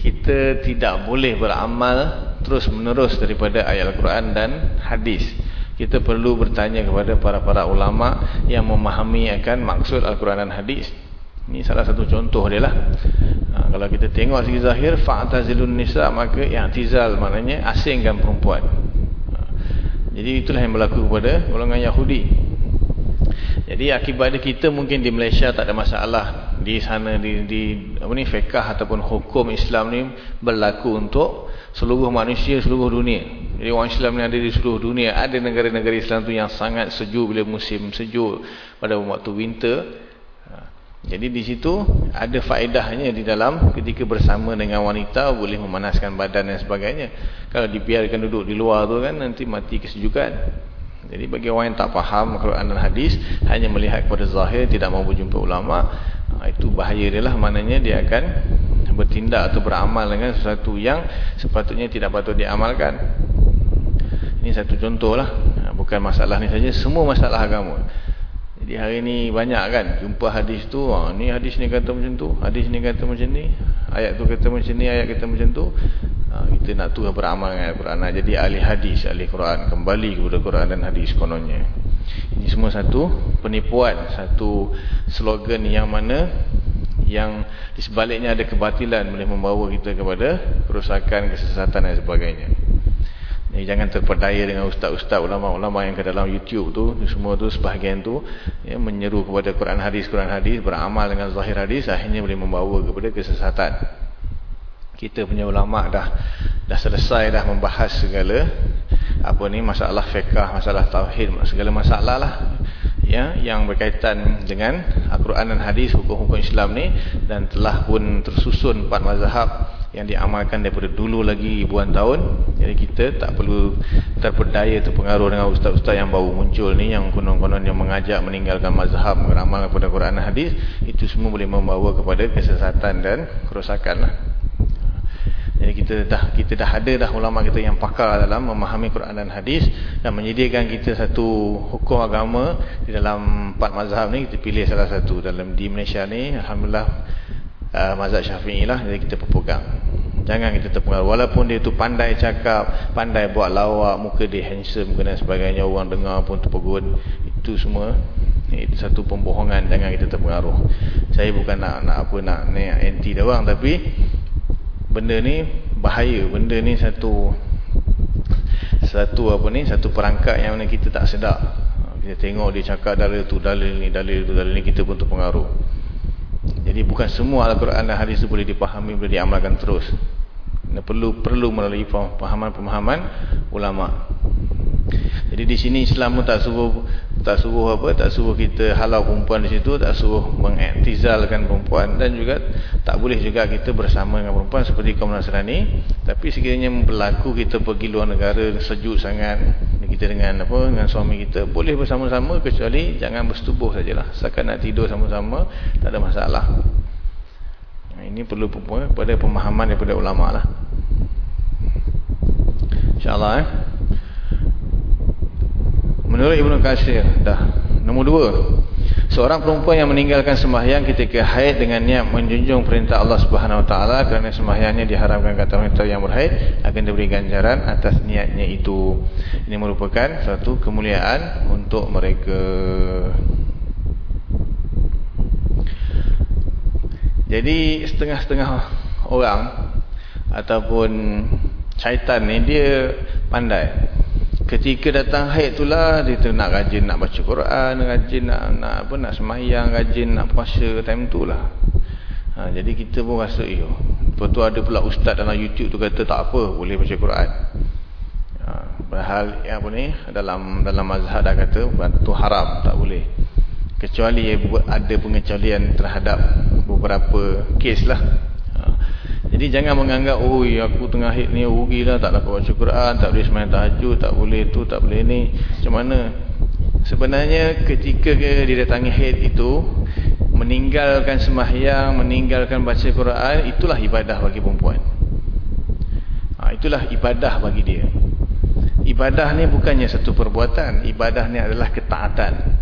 kita tidak boleh beramal terus menerus daripada ayat Al-Quran dan hadis. Kita perlu bertanya kepada para-para ulama yang memahami akan maksud Al-Quran dan hadis ini salah satu contoh dia lah. Ha, kalau kita tengok segi zahir, fa'tazilun nisa maka i'tizal maknanya asingkan perempuan. Ha, jadi itulah yang berlaku kepada golongan Yahudi. Jadi akibat kita mungkin di Malaysia tak ada masalah. Di sana di di apa ni fiqh ataupun hukum Islam ni berlaku untuk seluruh manusia seluruh dunia. Jadi orang Islam ni ada di seluruh dunia. Ada negara-negara Islam tu yang sangat sejuk bila musim sejuk pada waktu winter jadi di situ ada faedahnya di dalam ketika bersama dengan wanita boleh memanaskan badan dan sebagainya. Kalau dibiarkan duduk di luar tu kan nanti mati kesejukan. Jadi bagi orang yang tak faham Quran dan hadis hanya melihat kepada zahir tidak mahu berjumpa ulama ha, itu bahaya dia lah maknanya dia akan bertindak atau beramal dengan sesuatu yang sepatutnya tidak patut diamalkan. Ini satu contoh lah. Ha, bukan masalah ni saja semua masalah agama. Jadi hari ni banyak kan jumpa hadis tu, ha, ni hadis ni kata macam tu, hadis ni kata macam ni, ayat tu kata macam ni, ayat kata macam tu. Ha, kita nak tu beramal dengan Al-Quran. Nah, jadi ahli hadis, ahli Quran, kembali kepada Quran dan hadis kononnya. Ini semua satu penipuan, satu slogan yang mana yang di sebaliknya ada kebatilan boleh membawa kita kepada kerosakan, kesesatan dan sebagainya. Jadi jangan terpedaya dengan ustaz-ustaz ulama-ulama yang ke dalam YouTube tu, semua tu sebahagian tu ya, menyeru kepada Quran hadis Quran hadis beramal dengan zahir hadis akhirnya boleh membawa kepada kesesatan. Kita punya ulama dah dah selesai dah membahas segala apa ni masalah fiqh, masalah tauhid, segala masalah lah ya yang berkaitan dengan Al-Quran dan hadis hukum-hukum Islam ni dan telah pun tersusun empat mazhab yang diamalkan daripada dulu lagi ribuan tahun. Jadi kita tak perlu terpedaya terpengaruh dengan ustaz-ustaz yang baru muncul ni yang konon-konon yang mengajak meninggalkan mazhab beramal kepada Quran dan hadis. Itu semua boleh membawa kepada kesesatan dan kerosakan lah. Jadi kita dah kita dah ada dah ulama kita yang pakar dalam memahami Quran dan hadis dan menyediakan kita satu hukum agama di dalam empat mazhab ni kita pilih salah satu dalam di Malaysia ni. Alhamdulillah uh, mazhab Syafi'i lah jadi kita pegang. Jangan kita terpengaruh walaupun dia tu pandai cakap, pandai buat lawak, muka dia handsome dan sebagainya orang dengar pun terpegun. Itu semua itu satu pembohongan jangan kita terpengaruh. Saya bukan nak nak apa nak ni anti dia orang tapi benda ni bahaya benda ni satu satu apa ni satu perangkat yang mana kita tak sedar kita tengok dia cakap dalil tu dalil ni dalil tu dalil ni kita pun terpengaruh jadi bukan semua Al-Quran dan hadis boleh dipahami boleh diamalkan terus. Perlu perlu melalui pemahaman-pemahaman ulama jadi di sini Islam pun tak suruh tak suruh apa, tak suruh kita halau perempuan di situ, tak suruh mengektizalkan perempuan dan juga tak boleh juga kita bersama dengan perempuan seperti kaum Nasrani. Tapi sekiranya berlaku kita pergi luar negara sejuk sangat kita dengan apa dengan suami kita boleh bersama-sama kecuali jangan bersetubuh sajalah. Seakan nak tidur sama-sama tak ada masalah. Ini perlu pada pemahaman daripada ulama lah. InsyaAllah eh. Menurut Ibn Qasir dah Nombor dua Seorang perempuan yang meninggalkan sembahyang ketika haid dengan niat menjunjung perintah Allah Subhanahu Wa Taala kerana sembahyangnya diharamkan kata wanita yang berhaid akan diberi ganjaran atas niatnya itu. Ini merupakan satu kemuliaan untuk mereka. Jadi setengah-setengah orang ataupun syaitan ni dia pandai ketika datang haid itulah dia tu nak rajin nak baca Quran rajin nak nak apa nak semayang rajin nak puasa time tu lah. Ha, jadi kita pun rasa iyo. Lepas tu ada pula ustaz dalam youtube tu kata tak apa boleh baca Quran. Ha, berhal yang apa ni dalam dalam mazhab dah kata tu haram tak boleh. Kecuali ada pengecualian terhadap beberapa kes lah jadi jangan menganggap oh aku tengah hit ni rugilah tak dapat baca Quran, tak boleh sembahyang tahajud, tak boleh tu, tak boleh ni. Macam mana? Sebenarnya ketika dia datangi hit itu meninggalkan sembahyang, meninggalkan baca Quran, itulah ibadah bagi perempuan. Ha, itulah ibadah bagi dia. Ibadah ni bukannya satu perbuatan, ibadah ni adalah ketaatan.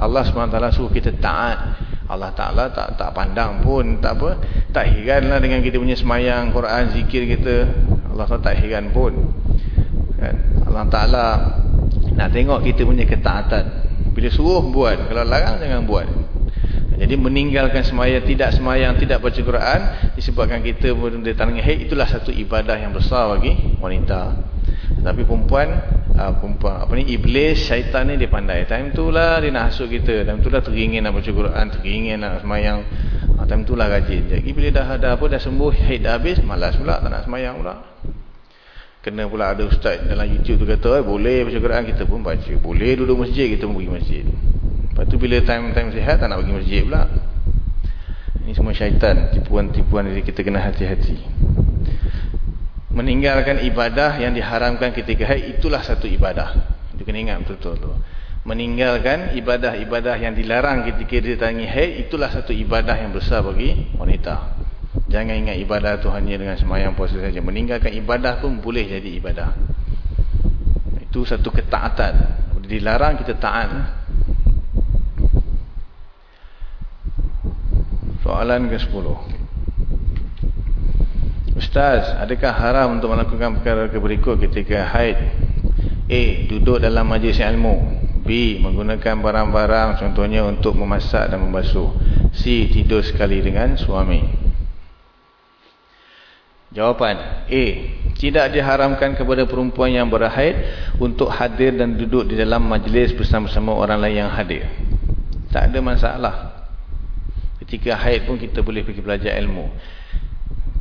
Allah SWT suruh kita taat Allah Ta'ala tak tak pandang pun tak apa. Tak heranlah dengan kita punya semayang Quran zikir kita. Allah Ta'ala tak heran pun. Kan? Allah Ta'ala nak tengok kita punya ketaatan. Bila suruh buat kalau larang jangan buat. Jadi meninggalkan semayang tidak semayang tidak baca Quran disebabkan kita tangan haid itulah satu ibadah yang besar bagi wanita. Tapi perempuan uh, perempuan. Apa ni? Iblis syaitan ni dia pandai. Time tu lah dia nak hasut kita. Time tu lah teringin nak baca Quran teringin nak semayang. Uh, time tu lah rajin jadi bila dah ada apa dah sembuh haid dah habis malas pula tak nak semayang pula. Kena pula ada ustaz dalam youtube tu kata eh, boleh baca Quran. Kita pun baca. Boleh duduk masjid kita pun pergi masjid. Lepas tu bila time-time sihat tak nak pergi masjid pula. Ini semua syaitan tipuan-tipuan jadi kita kena hati-hati meninggalkan ibadah yang diharamkan ketika haid itulah satu ibadah. Itu kena ingat betul-betul. Meninggalkan ibadah-ibadah yang dilarang ketika dia tangi haid itulah satu ibadah yang besar bagi wanita. Jangan ingat ibadah tu hanya dengan semayang puasa saja. Meninggalkan ibadah pun boleh jadi ibadah. Itu satu ketaatan. Dilarang kita taat. Soalan ke-10. Ustaz, adakah haram untuk melakukan perkara berikut ketika haid? A. Duduk dalam majlis ilmu. B. Menggunakan barang-barang contohnya untuk memasak dan membasuh. C. Tidur sekali dengan suami. Jawapan A. Tidak diharamkan kepada perempuan yang berhaid untuk hadir dan duduk di dalam majlis bersama-sama orang lain yang hadir. Tak ada masalah. Ketika haid pun kita boleh pergi belajar ilmu.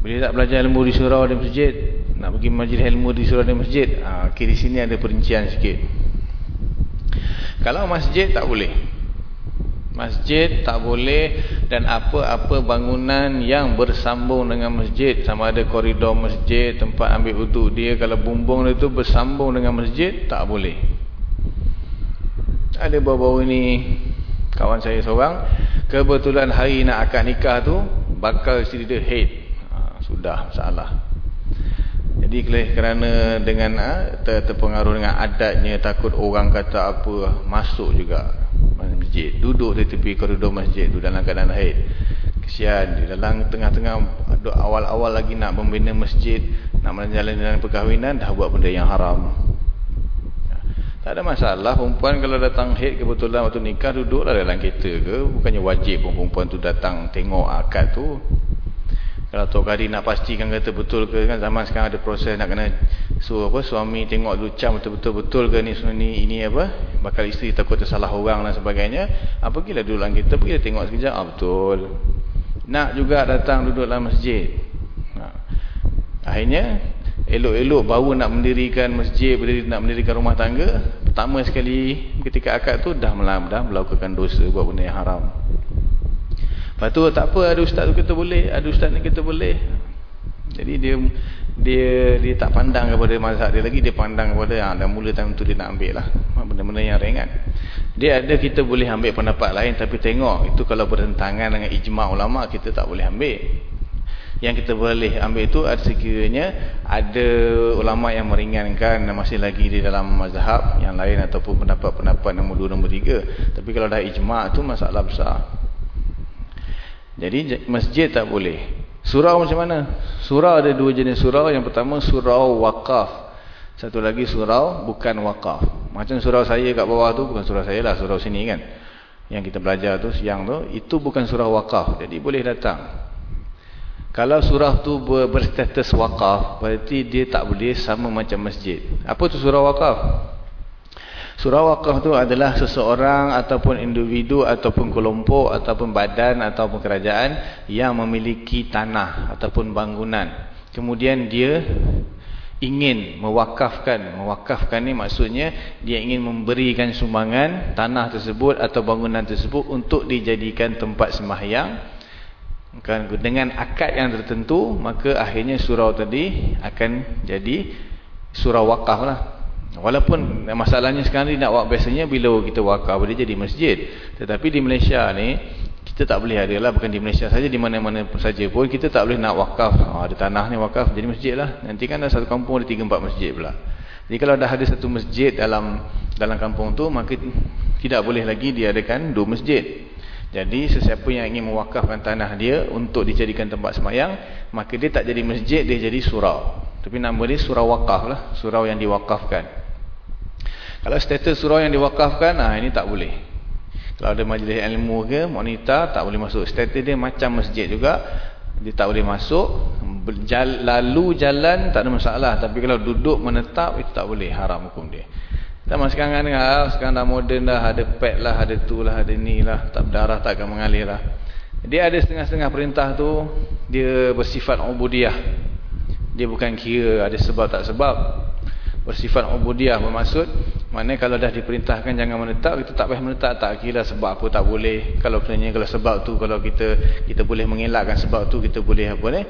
Bila tak belajar ilmu di surau dan masjid, nak pergi majlis ilmu di surau dan masjid, ha, okay, di sini ada perincian sikit. Kalau masjid tak boleh. Masjid tak boleh dan apa-apa bangunan yang bersambung dengan masjid sama ada koridor masjid, tempat ambil wuduk dia kalau bumbung itu bersambung dengan masjid tak boleh. Ada baru-baru ini kawan saya seorang kebetulan hari nak akad nikah tu bakal isteri dia head sudah masalah Jadi kerana dengan ah, ter terpengaruh dengan adatnya takut orang kata apa masuk juga masjid. Duduk di tepi koridor masjid tu dalam keadaan haid. Kesian di dalam tengah-tengah awal-awal lagi nak membina masjid, nak menjalankan perkahwinan dah buat benda yang haram. Tak ada masalah perempuan kalau datang haid kebetulan waktu nikah duduklah dalam kereta ke. Bukannya wajib perempuan tu datang tengok akad tu. Kalau Tok Kadi nak pastikan kata betul ke kan zaman sekarang ada proses nak kena su apa suami tengok dulu cam betul-betul betul ke ni ini ini apa bakal isteri takut tersalah orang dan sebagainya. Apa gila dulu dalam kereta pergi tengok sekejap ah betul. Nak juga datang duduk dalam masjid. Akhirnya elok-elok baru nak mendirikan masjid, berdiri, nak mendirikan rumah tangga, pertama sekali ketika akad tu dah melam, dah melakukan dosa buat benda yang haram. Lepas tu tak apa ada ustaz tu kata boleh, ada ustaz ni kata boleh. Jadi dia dia dia tak pandang kepada mazhab dia lagi, dia pandang kepada yang dah mula time tu dia nak ambil lah. Benda-benda yang ringan. Dia ada kita boleh ambil pendapat lain tapi tengok itu kalau bertentangan dengan ijma' ulama kita tak boleh ambil yang kita boleh ambil itu ada sekiranya ada ulama yang meringankan masih lagi di dalam mazhab yang lain ataupun pendapat-pendapat nombor dua, nombor tiga. Tapi kalau dah ijma' itu masalah besar. Jadi masjid tak boleh. Surau macam mana? Surau ada dua jenis surau. Yang pertama surau wakaf. Satu lagi surau bukan wakaf. Macam surau saya kat bawah tu bukan surau saya lah. Surau sini kan. Yang kita belajar tu siang tu. Itu bukan surau wakaf. Jadi boleh datang. Kalau surah tu ber berstatus wakaf, berarti dia tak boleh sama macam masjid. Apa tu surah wakaf? Surah wakaf tu adalah seseorang ataupun individu ataupun kelompok ataupun badan ataupun kerajaan yang memiliki tanah ataupun bangunan. Kemudian dia ingin mewakafkan. Mewakafkan ni maksudnya dia ingin memberikan sumbangan tanah tersebut atau bangunan tersebut untuk dijadikan tempat sembahyang kan dengan akad yang tertentu maka akhirnya surau tadi akan jadi surau wakaf lah walaupun masalahnya sekarang ni nak wakaf biasanya bila kita wakaf dia jadi masjid. Tetapi di Malaysia ni kita tak boleh ada lah. Bukan di Malaysia saja di mana-mana saja pun kita tak boleh nak wakaf. Oh, ada tanah ni wakaf jadi masjid lah. Nanti kan ada satu kampung ada 3-4 masjid pula. Jadi kalau dah ada satu masjid dalam dalam kampung tu maka tidak boleh lagi diadakan dua masjid. Jadi sesiapa yang ingin mewakafkan tanah dia untuk dijadikan tempat semayang, maka dia tak jadi masjid, dia jadi surau. Tapi nama dia surau wakaf lah, surau yang diwakafkan. Kalau status surau yang diwakafkan, ah ini tak boleh. Kalau ada majlis ilmu ke, monita, tak boleh masuk. Status dia macam masjid juga, dia tak boleh masuk. Lalu jalan tak ada masalah. Tapi kalau duduk menetap, itu tak boleh. Haram hukum dia. Zaman sekarang kan ah, sekarang dah moden dah ada pet lah, ada tu lah, ada ni lah, tak berdarah tak akan mengalir lah. Dia ada setengah-setengah perintah tu dia bersifat ubudiyah. Dia bukan kira ada sebab tak sebab. Bersifat ubudiyah bermaksud mana kalau dah diperintahkan jangan menetap, kita tak payah menetap tak kira sebab apa tak boleh. Kalau sebenarnya kalau sebab tu kalau kita kita boleh mengelakkan sebab tu kita boleh apa ni?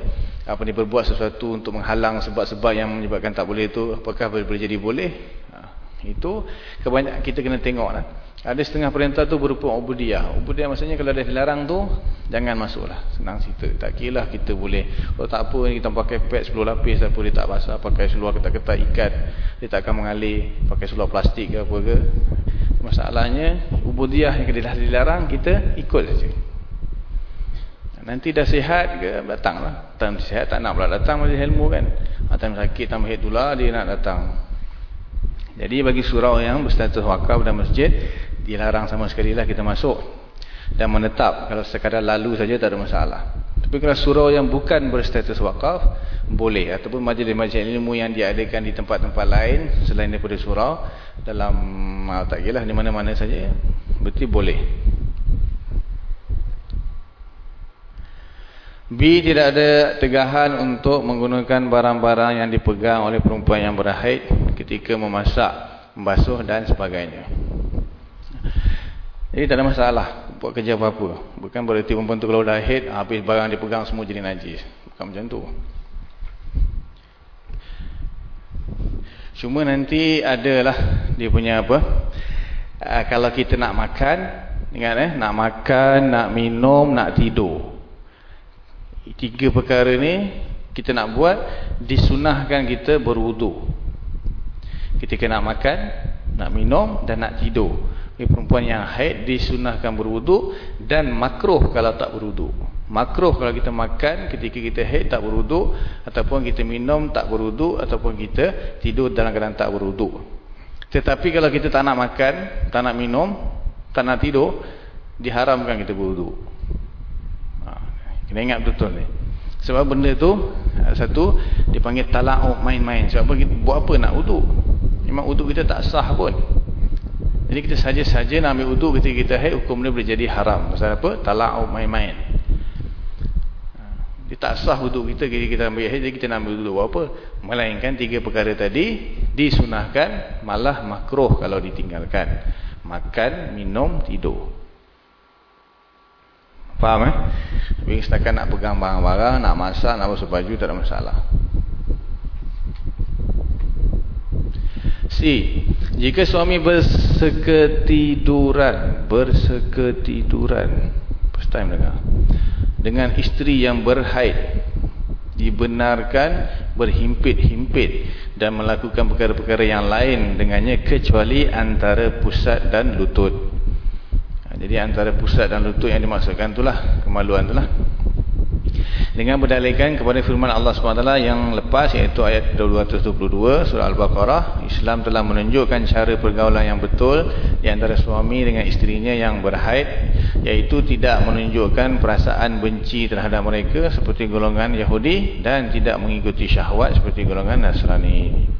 Apa ni berbuat sesuatu untuk menghalang sebab-sebab yang menyebabkan tak boleh tu apakah boleh jadi boleh? Itu kebanyakan kita kena tengok lah. Ada setengah perintah tu berupa ubudiyah. Ubudiyah maksudnya kalau ada dilarang tu, jangan masuklah. Senang cerita. Tak kira lah kita boleh. Kalau oh, tak apa, kita pakai pad 10 lapis, tak boleh tak basah. Pakai seluar ketat-ketat ikat, dia tak akan mengalir. Pakai seluar plastik ke apa ke. Masalahnya, ubudiyah yang dah dilarang, kita ikut saja. Nanti dah sihat ke, datanglah. Time sihat, tak nak pula datang majlis ilmu kan. Time sakit, tambah head tulah, dia nak datang. Jadi bagi surau yang berstatus wakaf dan masjid dilarang sama sekali lah kita masuk dan menetap kalau sekadar lalu saja tak ada masalah. Tapi kalau surau yang bukan berstatus wakaf boleh ataupun majlis-majlis ilmu yang diadakan di tempat-tempat lain selain daripada surau dalam ah, tak kira di mana-mana saja berarti boleh. B. Tidak ada tegahan untuk menggunakan barang-barang yang dipegang oleh perempuan yang berhaid ketika memasak, membasuh dan sebagainya. Jadi tak ada masalah buat kerja apa-apa. Bukan berarti perempuan tu kalau dah haid, habis barang dipegang semua jadi najis. Bukan macam tu. Cuma nanti adalah dia punya apa. Uh, kalau kita nak makan, ingat eh, nak makan, nak minum, nak tidur tiga perkara ni kita nak buat disunahkan kita berwuduk. Ketika nak makan nak minum dan nak tidur. Okay, perempuan yang haid disunahkan berwuduk dan makruh kalau tak berwuduk. Makruh kalau kita makan ketika kita haid tak berwuduk ataupun kita minum tak berwuduk ataupun kita tidur dalam keadaan tak berwuduk. Tetapi kalau kita tak nak makan tak nak minum tak nak tidur diharamkan kita berwuduk kena ingat betul ni. Sebab benda tu satu dipanggil tala'uk main-main. Sebab apa, buat apa nak wuduk memang wuduk kita tak sah pun. Jadi kita saja-saja nak ambil wuduk ketika kita haid hukum dia boleh jadi haram. Pasal apa? Tala'uk main-main. Dia tak sah wuduk kita ketika kita ambil haid, jadi kita nak ambil wuduk apa? Melainkan tiga perkara tadi disunahkan, malah makruh kalau ditinggalkan. Makan, minum, tidur. Faham eh? Tapi setakat nak pegang barang-barang, nak masak, nak basuh baju, tak ada masalah. C. Jika suami berseketiduran, berseketiduran. First time dengar dengan isteri yang berhaid dibenarkan berhimpit-himpit dan melakukan perkara-perkara yang lain dengannya kecuali antara pusat dan lutut. Jadi antara pusat dan lutut yang dimaksudkan itulah kemaluan itulah. Dengan berdalilkan kepada firman Allah SWT yang lepas iaitu ayat 222 surah Al-Baqarah Islam telah menunjukkan cara pergaulan yang betul di antara suami dengan isterinya yang berhaid iaitu tidak menunjukkan perasaan benci terhadap mereka seperti golongan Yahudi dan tidak mengikuti syahwat seperti golongan Nasrani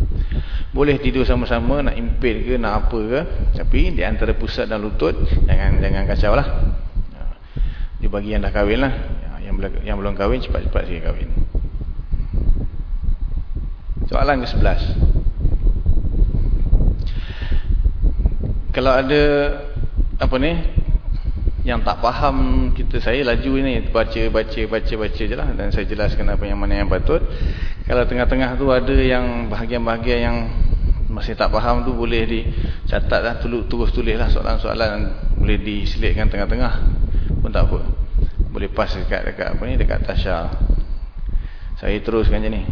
boleh tidur sama-sama nak impit ke nak apa ke. Tapi di antara pusat dan lutut jangan jangan kacau lah. Dia bagi yang dah kahwin lah. Yang belum, yang belum kahwin cepat-cepat sikit kahwin. Soalan ke-11 kalau ada apa ni yang tak faham kita saya laju ini baca baca baca baca je lah. Dan saya jelaskan apa yang mana yang patut kalau tengah-tengah tu ada yang bahagian-bahagian yang masih tak faham tu boleh dicatat lah terus tulis lah soalan-soalan boleh diselitkan tengah-tengah pun tak apa boleh pas dekat dekat apa ni dekat Tasha. Saya teruskan je ni.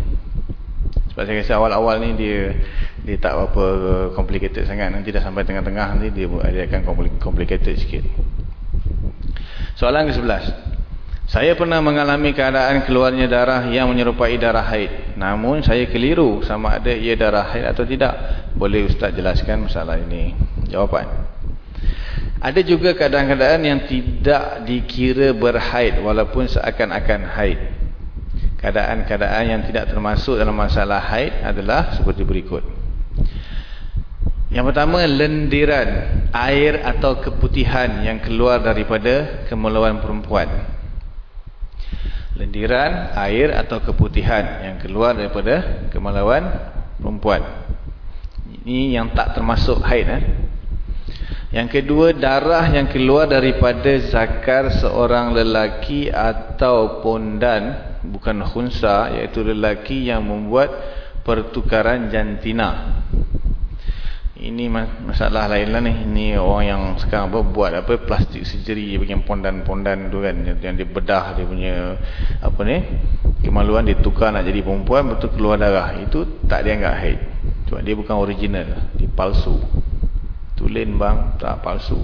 Sebab saya rasa awal-awal ni dia dia tak apa complicated sangat. Nanti dah sampai tengah-tengah nanti dia dia akan complicated sikit. Soalan ke-11. Saya pernah mengalami keadaan keluarnya darah yang menyerupai darah haid. Namun saya keliru sama ada ia darah haid atau tidak. Boleh ustaz jelaskan masalah ini? Jawapan. Ada juga keadaan-keadaan yang tidak dikira berhaid walaupun seakan-akan haid. Keadaan-keadaan yang tidak termasuk dalam masalah haid adalah seperti berikut. Yang pertama, lendiran air atau keputihan yang keluar daripada kemaluan perempuan. Lendiran air atau keputihan yang keluar daripada kemaluan perempuan. Ini yang tak termasuk haid. Eh? Yang kedua, darah yang keluar daripada zakar seorang lelaki atau pondan, bukan khunsa, iaitu lelaki yang membuat pertukaran jantina. Ini masalah lain lah ni. Ini orang yang sekarang apa, buat apa plastik surgery bagian pondan-pondan tu kan. Yang dia bedah dia punya apa ni, kemaluan dia tukar nak jadi perempuan, betul keluar darah. Itu tak dianggap haid. Cuma dia bukan original, dia palsu. Tulen bang, tak palsu.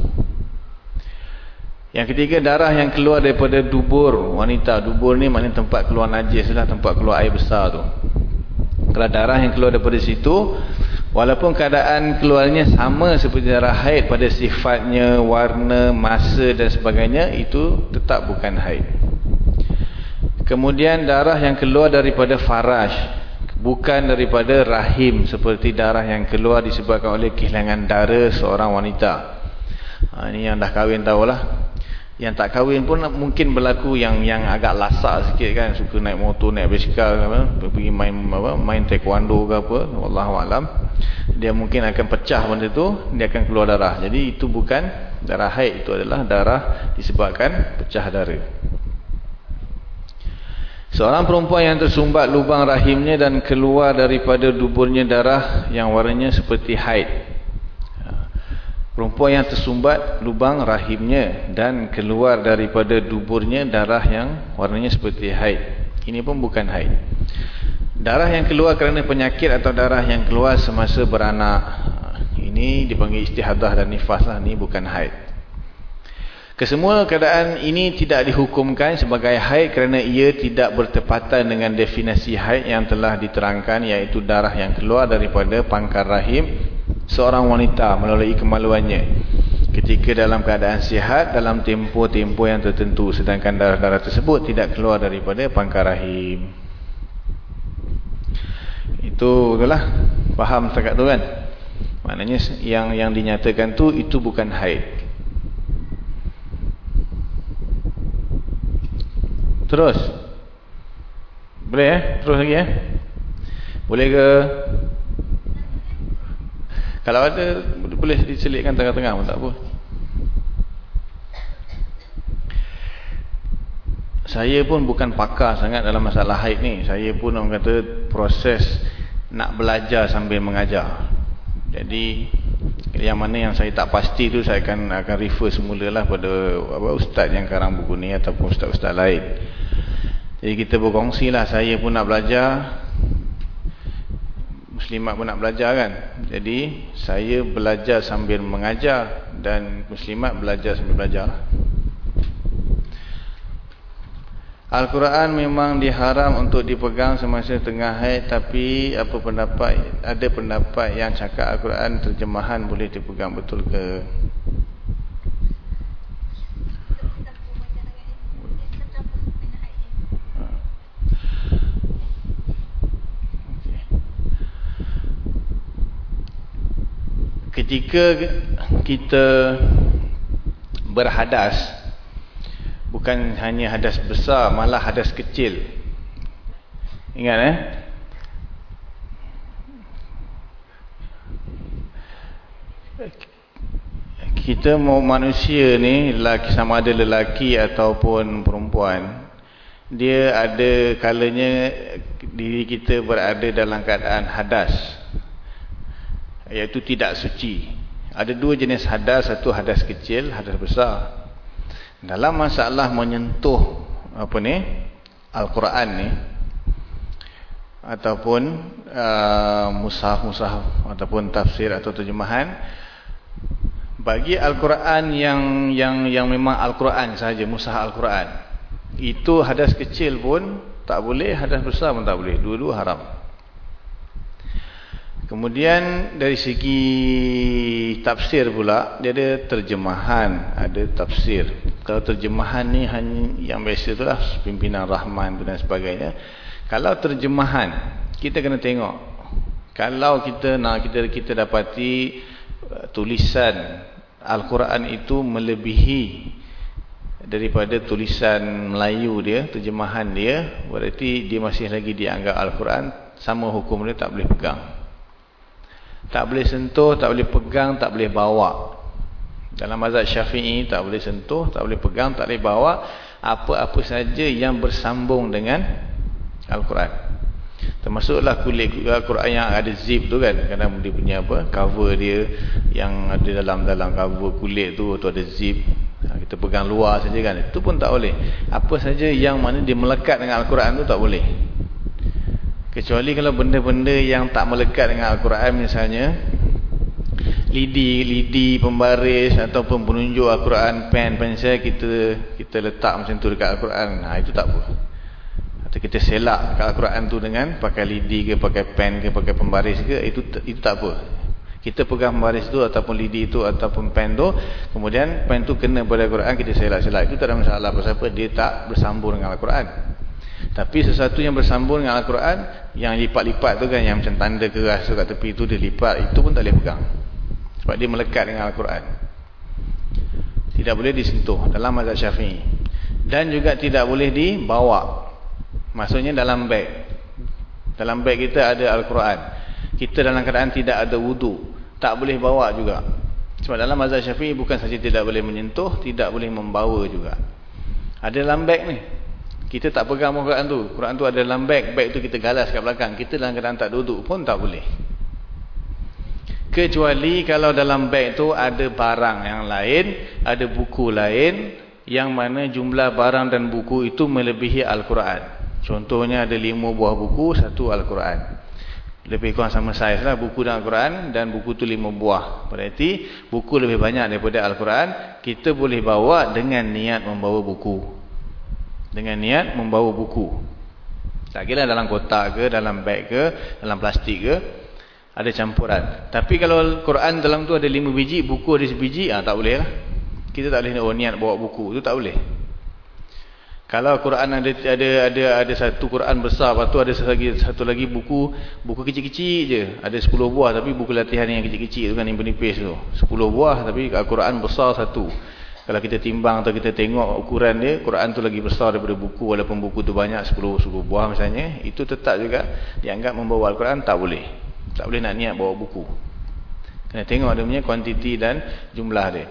Yang ketiga, darah yang keluar daripada dubur wanita. Dubur ni maknanya tempat keluar najis lah, tempat keluar air besar tu. Kalau darah yang keluar daripada situ, walaupun keadaan keluarnya sama seperti darah haid pada sifatnya, warna, masa dan sebagainya, itu tetap bukan haid. Kemudian darah yang keluar daripada faraj bukan daripada rahim seperti darah yang keluar disebabkan oleh kehilangan darah seorang wanita. Ha, ini yang dah kahwin tahulah. Yang tak kahwin pun mungkin berlaku yang yang agak lasak sikit kan, suka naik motor, naik basikal apa, pergi main apa, main taekwondo ke apa, wallahu alam. Dia mungkin akan pecah benda tu, dia akan keluar darah. Jadi itu bukan darah haid, itu adalah darah disebabkan pecah darah. Seorang perempuan yang tersumbat lubang rahimnya dan keluar daripada duburnya darah yang warnanya seperti haid. Perempuan yang tersumbat lubang rahimnya dan keluar daripada duburnya darah yang warnanya seperti haid. Ini pun bukan haid. Darah yang keluar kerana penyakit atau darah yang keluar semasa beranak. Ini dipanggil istihadah dan nifas lah. Ini bukan haid. Kesemua keadaan ini tidak dihukumkan sebagai haid kerana ia tidak bertepatan dengan definisi haid yang telah diterangkan iaitu darah yang keluar daripada pangkar rahim seorang wanita melalui kemaluannya ketika dalam keadaan sihat dalam tempoh-tempoh yang tertentu sedangkan darah-darah tersebut tidak keluar daripada pangkar rahim itu itulah faham setakat tu kan maknanya yang yang dinyatakan tu itu bukan haid Terus. Boleh eh? Terus lagi eh? Boleh ke? Kalau ada, boleh diselitkan tengah-tengah pun tak apa. Saya pun bukan pakar sangat dalam masalah haid ni. Saya pun orang kata proses nak belajar sambil mengajar. Jadi yang mana yang saya tak pasti tu saya akan akan refer semula lah pada apa, ustaz yang karang buku ni ataupun ustaz-ustaz lain. Jadi kita berkongsi lah, saya pun nak belajar, muslimat pun nak belajar kan. Jadi saya belajar sambil mengajar dan muslimat belajar sambil belajar lah. Al-Quran memang diharam untuk dipegang semasa tengah haid tapi apa pendapat ada pendapat yang cakap Al-Quran terjemahan boleh dipegang betul ke? Ketika kita berhadas bukan hanya hadas besar malah hadas kecil. Ingat eh? Kita mau manusia ni lelaki sama ada lelaki ataupun perempuan dia ada kalanya diri kita berada dalam keadaan hadas iaitu tidak suci. Ada dua jenis hadas, satu hadas kecil, hadas besar. Dalam masalah menyentuh apa ni? Al-Quran ni ataupun uh, mushaf-mushaf ataupun tafsir atau terjemahan bagi Al-Quran yang yang yang memang Al-Quran saja, mushaf Al-Quran. Itu hadas kecil pun tak boleh, hadas besar pun tak boleh. Dua-dua haram. Kemudian dari segi tafsir pula dia ada terjemahan, ada tafsir. Kalau terjemahan ni hanya yang biasa itulah pimpinan Rahman dan sebagainya. Kalau terjemahan kita kena tengok. Kalau kita nak kita kita dapati uh, tulisan Al-Quran itu melebihi daripada tulisan Melayu dia, terjemahan dia, berarti dia masih lagi dianggap Al-Quran sama hukum dia tak boleh pegang tak boleh sentuh, tak boleh pegang, tak boleh bawa. Dalam mazhab syafi'i tak boleh sentuh, tak boleh pegang, tak boleh bawa. Apa-apa saja yang bersambung dengan Al-Quran. Termasuklah kulit Al-Quran yang ada zip tu kan. Kadang dia punya apa, cover dia yang ada dalam dalam cover kulit tu, tu ada zip. Ha, kita pegang luar saja kan. Itu pun tak boleh. Apa saja yang mana dia melekat dengan Al-Quran tu tak boleh. Kecuali kalau benda-benda yang tak melekat dengan Al-Quran misalnya Lidi, lidi, pembaris ataupun penunjuk Al-Quran, pen, pensel kita kita letak macam tu dekat Al-Quran. Nah itu tak apa Atau kita selak kat Al-Quran tu dengan pakai lidi ke, pakai pen ke, pakai pembaris ke Itu itu tak apa Kita pegang pembaris tu ataupun lidi tu ataupun pen tu Kemudian pen tu kena pada Al-Quran kita selak-selak. Itu tak ada masalah. Pasal apa? Dia tak bersambung dengan Al-Quran tapi sesuatu yang bersambung dengan Al-Quran Yang lipat-lipat tu kan Yang macam tanda keras tu kat tepi tu dia lipat Itu pun tak boleh pegang. Sebab dia melekat dengan Al-Quran. Tidak boleh disentuh Dalam mazhab syafi'i. Dan juga tidak boleh dibawa. Maksudnya dalam beg. Dalam beg kita ada Al-Quran. Kita dalam keadaan tidak ada wudu. Tak boleh bawa juga. Sebab dalam mazhab syafi'i Bukan saja tidak boleh menyentuh Tidak boleh membawa juga. Ada dalam beg ni kita tak pegang Quran tu. Quran tu ada dalam beg. Beg tu kita galas kat belakang. Kita dalam keadaan tak duduk pun tak boleh. Kecuali kalau dalam beg tu ada barang yang lain. Ada buku lain. Yang mana jumlah barang dan buku itu melebihi Al-Quran. Contohnya ada lima buah buku, satu Al-Quran. Lebih kurang sama saiz lah buku dan Al-Quran dan buku tu lima buah. Berarti buku lebih banyak daripada Al-Quran. Kita boleh bawa dengan niat membawa buku. Dengan niat membawa buku. Tak kira dalam kotak ke, dalam beg ke, dalam plastik ke. Ada campuran. Tapi kalau Al-Quran dalam tu ada lima biji, buku ada sebiji, ah tak boleh lah. Kita tak boleh oh, niat bawa buku. Itu tak boleh. Kalau Quran ada ada ada ada satu Quran besar, lepas tu ada satu lagi satu lagi buku buku kecil-kecil je. Ada 10 buah tapi buku latihan yang kecil-kecil tu kan yang nipis tu. 10 buah tapi Al-Quran besar satu. Kalau kita timbang atau kita tengok ukuran dia, Quran tu lagi besar daripada buku walaupun buku tu banyak 10 10 buah misalnya, itu tetap juga dianggap membawa Al-Quran tak boleh. Tak boleh nak niat bawa buku. Kena tengok dia punya kuantiti dan jumlah dia.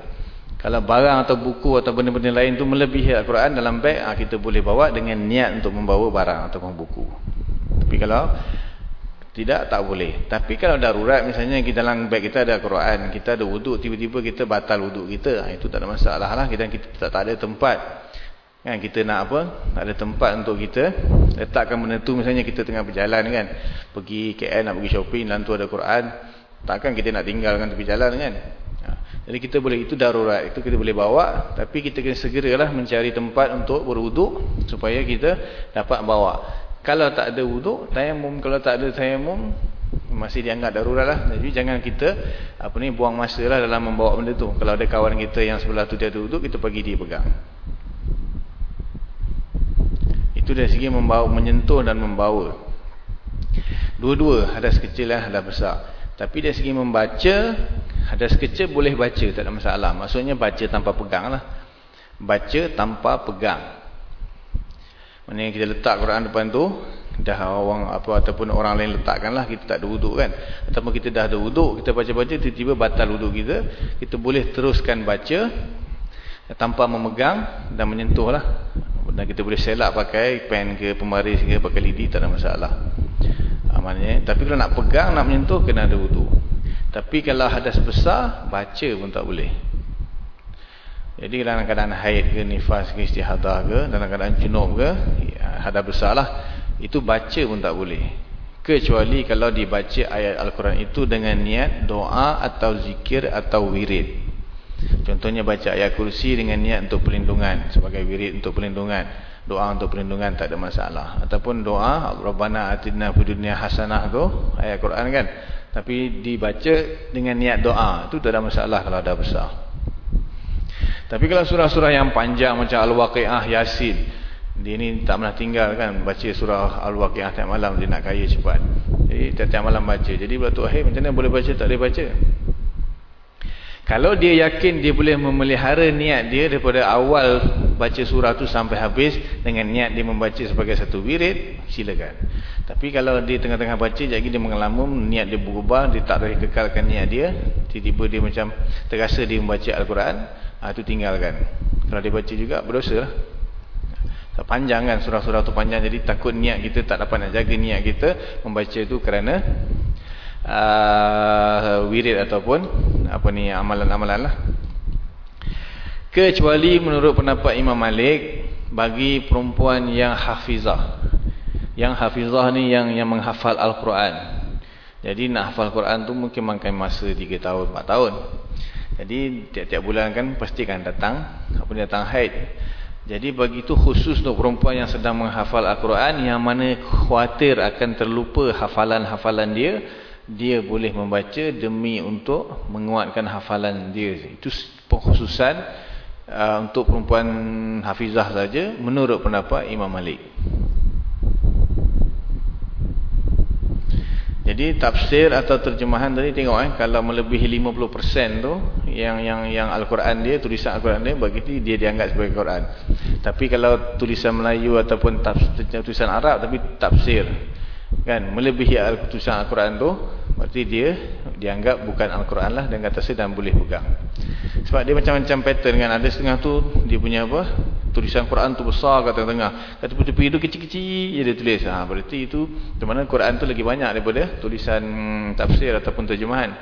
Kalau barang atau buku atau benda-benda lain tu melebihi Al-Quran dalam beg, ha, kita boleh bawa dengan niat untuk membawa barang atau buku. Tapi kalau tidak, tak boleh. Tapi kalau darurat, misalnya kita dalam beg kita ada Al-Quran, kita ada wuduk, tiba-tiba kita batal wuduk kita, ha, itu tak ada masalah lah. Kita, kita tak, tak ada tempat. Kan, kita nak apa? Tak ada tempat untuk kita letakkan benda tu. Misalnya kita tengah berjalan kan. Pergi KL nak pergi shopping, dalam tu ada Quran. Takkan kita nak tinggalkan tepi jalan kan? Jadi kita boleh itu darurat itu kita boleh bawa tapi kita kena segeralah mencari tempat untuk berwuduk supaya kita dapat bawa. Kalau tak ada wuduk, tayamum kalau tak ada tayamum masih dianggap darurat lah. Jadi jangan kita apa ni buang masa lah dalam membawa benda tu. Kalau ada kawan kita yang sebelah tu tiada wuduk, kita pergi dia pegang. Itu dari segi membawa menyentuh dan membawa. Dua-dua, hadas kecil lah, hadas besar. Tapi dari segi membaca Hadas kecil boleh baca, tak ada masalah. Maksudnya baca tanpa pegang lah. Baca tanpa pegang. Maksudnya kita letak Quran depan tu, dah orang apa ataupun orang lain letakkan lah, kita tak ada wuduk kan. Ataupun kita dah ada wuduk, kita baca-baca, tiba-tiba batal wuduk kita. Kita boleh teruskan baca tanpa memegang dan menyentuh lah. Dan kita boleh selak pakai pen ke pemaris ke pakai lidi, tak ada masalah. Ha, maknanya, tapi kalau nak pegang, nak menyentuh, kena ada wuduk. Tapi kalau hadas besar, baca pun tak boleh. Jadi dalam keadaan haid ke, nifas ke, istihadah ke, dalam keadaan junub ke, ya, hadas besar lah. Itu baca pun tak boleh. Kecuali kalau dibaca ayat Al-Quran itu dengan niat doa atau zikir atau wirid. Contohnya baca ayat kursi dengan niat untuk perlindungan. Sebagai wirid untuk perlindungan. Doa untuk perlindungan tak ada masalah. Ataupun doa, Rabbana atina fudunia hasanah tu, ayat Quran kan. Tapi dibaca dengan niat doa. Itu tak ada masalah kalau ada besar. Tapi kalau surah-surah yang panjang macam Al-Waqi'ah, Yasin. Dia ni tak pernah tinggal kan. Baca surah Al-Waqi'ah tiap malam. Dia nak kaya cepat. Jadi tiap-tiap malam baca. Jadi waktu akhir macam mana boleh baca tak boleh baca. Kalau dia yakin dia boleh memelihara niat dia daripada awal baca surah tu sampai habis dengan niat dia membaca sebagai satu wirid, silakan. Tapi kalau dia tengah-tengah baca, jadi dia mengelamun, niat dia berubah, dia tak boleh kekalkan niat dia, tiba-tiba dia macam terasa dia membaca Al-Quran, ha, itu tinggalkan. Kalau dia baca juga, berdosa lah. Panjang kan surah-surah tu panjang, jadi takut niat kita tak dapat nak jaga niat kita membaca itu kerana uh, wirid ataupun apa ni amalan-amalan lah. Kecuali menurut pendapat Imam Malik bagi perempuan yang hafizah. Yang hafizah ni yang yang menghafal Al-Quran. Jadi nak hafal Al-Quran tu mungkin makan masa 3 tahun, 4 tahun. Jadi tiap-tiap bulan kan pasti akan datang apa datang haid. Jadi bagi itu khusus untuk perempuan yang sedang menghafal Al-Quran yang mana khawatir akan terlupa hafalan-hafalan dia dia boleh membaca demi untuk menguatkan hafalan dia. Itu pengkhususan uh, untuk perempuan hafizah saja menurut pendapat Imam Malik. Jadi tafsir atau terjemahan tadi tengok eh kalau melebihi 50% tu yang yang yang al-Quran dia tulisan al-Quran dia bagi dia dianggap sebagai Quran. Tapi kalau tulisan Melayu ataupun tafsir, tulisan Arab tapi tafsir kan melebihi al-tulisan al-Quran tu Berarti dia dianggap bukan Al-Quran lah dan kata saya dan boleh pegang. Sebab dia macam-macam pattern kan. Ada setengah tu dia punya apa? Tulisan Quran tu besar kat tengah-tengah. Kat tepi-tepi tu kecil-kecil je dia tulis. Ha, berarti itu di mana Quran tu lagi banyak daripada tulisan tafsir ataupun terjemahan.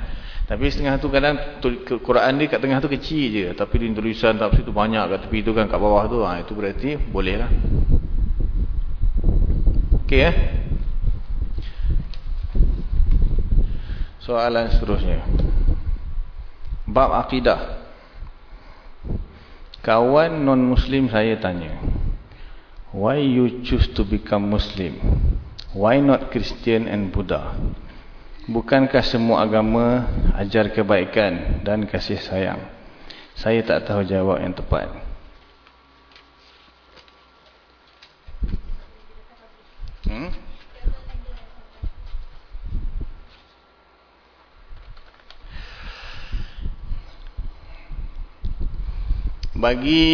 Tapi setengah tu kadang Quran dia kat tengah tu kecil je. Tapi dia tulisan tafsir tu banyak kat tepi tu kan kat bawah tu. Ha, itu berarti boleh lah. Okey eh? Soalan seterusnya. Bab akidah. Kawan non-muslim saya tanya. Why you choose to become Muslim? Why not Christian and Buddha? Bukankah semua agama ajar kebaikan dan kasih sayang? Saya tak tahu jawab yang tepat. Hmm? Bagi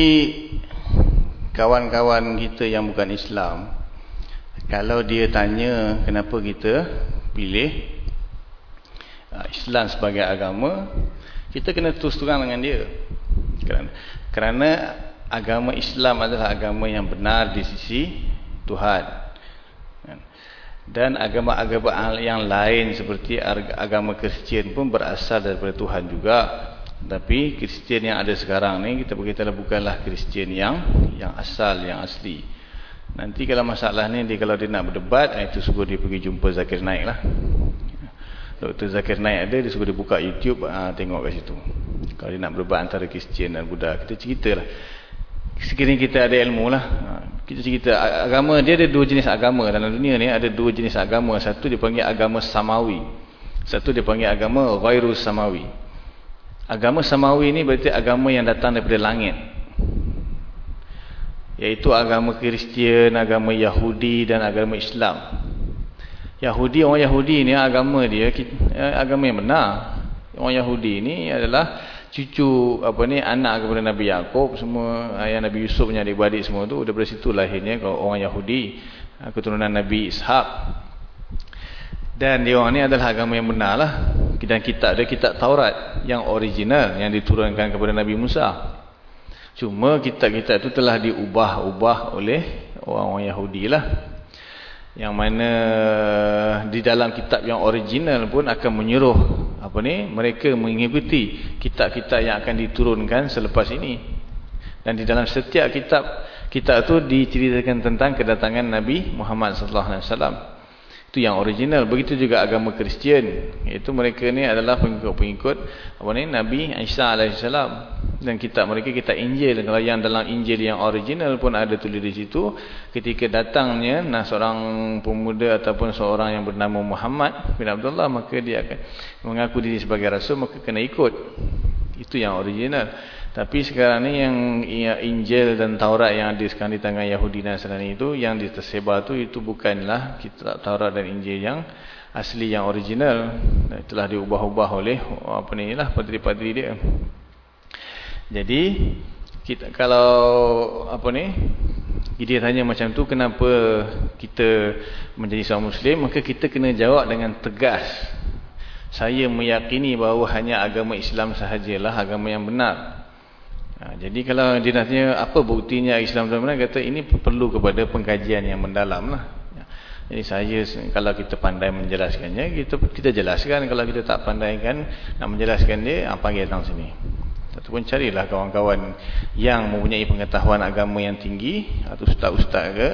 kawan-kawan kita yang bukan Islam, kalau dia tanya kenapa kita pilih uh, Islam sebagai agama, kita kena terus terang dengan dia. Kerana, kerana agama Islam adalah agama yang benar di sisi Tuhan. Dan agama-agama yang lain seperti agama Kristian pun berasal daripada Tuhan juga. Tapi Kristian yang ada sekarang ni kita berkatalah bukanlah Kristian yang yang asal, yang asli. Nanti kalau masalah ni dia kalau dia nak berdebat, eh, itu suruh dia pergi jumpa Zakir Naik lah. Dr. Zakir Naik ada, dia suruh dia buka YouTube, ha, tengok kat situ. Kalau dia nak berdebat antara Kristian dan Buddha, kita cerita lah. Sekiranya kita ada ilmu lah. Ha, kita cerita agama, dia ada dua jenis agama dalam dunia ni, ada dua jenis agama. Satu dia panggil agama Samawi. Satu dia panggil agama Ghairus Samawi. Agama Samawi ni berarti agama yang datang daripada langit. Iaitu agama Kristian, agama Yahudi dan agama Islam. Yahudi, orang Yahudi ni agama dia eh, agama yang benar. Orang Yahudi ni adalah cucu apa ni anak kepada Nabi Yaakob semua ayah Nabi Yusuf punya adik-beradik semua tu daripada situ lahirnya orang Yahudi keturunan Nabi Ishaq dan dia orang ni adalah agama yang benar lah dan kitab dia kitab Taurat yang original yang diturunkan kepada Nabi Musa. Cuma kitab-kitab itu telah diubah-ubah oleh orang-orang Yahudi lah. Yang mana di dalam kitab yang original pun akan menyuruh apa ni mereka mengikuti kitab-kitab yang akan diturunkan selepas ini. Dan di dalam setiap kitab kitab itu diceritakan tentang kedatangan Nabi Muhammad sallallahu alaihi wasallam itu yang original. Begitu juga agama Kristian. Iaitu mereka ni adalah pengikut-pengikut apa ni? Nabi Isa alaihissalam dan kitab mereka kitab Injil. Kalau yang dalam Injil yang original pun ada tulis di situ ketika datangnya nah seorang pemuda ataupun seorang yang bernama Muhammad bin Abdullah maka dia akan mengaku diri sebagai rasul maka kena ikut. Itu yang original tapi sekarang ni yang Injil dan Taurat yang ada sekarang di tangan Yahudi dan Nasrani itu yang tersebar tu itu bukanlah kitab Taurat dan Injil yang asli yang original. Dan telah diubah-ubah oleh apa ni lah padri-padri dia. Jadi kita kalau apa ni dia tanya macam tu kenapa kita menjadi seorang muslim maka kita kena jawab dengan tegas. Saya meyakini bahawa hanya agama Islam sahajalah agama yang benar. Ha, jadi kalau dia nak tanya apa buktinya Islam benar kata ini perlu kepada pengkajian yang mendalam lah. Jadi saya kalau kita pandai menjelaskannya kita kita jelaskan kalau kita tak pandai kan nak menjelaskan dia apa panggil datang sini. Ataupun carilah kawan-kawan yang mempunyai pengetahuan agama yang tinggi atau ustaz-ustaz ke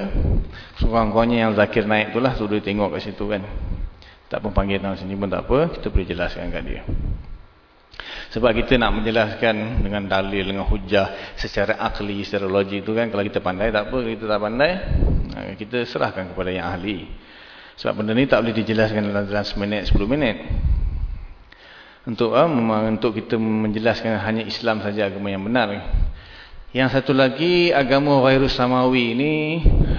seorang-orangnya yang zakir naik itulah suruh tengok kat situ kan. Tak pun panggil datang sini pun tak apa kita boleh jelaskan kat dia. Sebab kita nak menjelaskan dengan dalil, dengan hujah secara akli, secara logik itu kan. Kalau kita pandai tak apa, kita tak pandai, kita serahkan kepada yang ahli. Sebab benda ni tak boleh dijelaskan dalam, dalam seminit, sepuluh minit. Untuk uh, untuk kita menjelaskan hanya Islam saja agama yang benar. Yang satu lagi, agama virus samawi ini,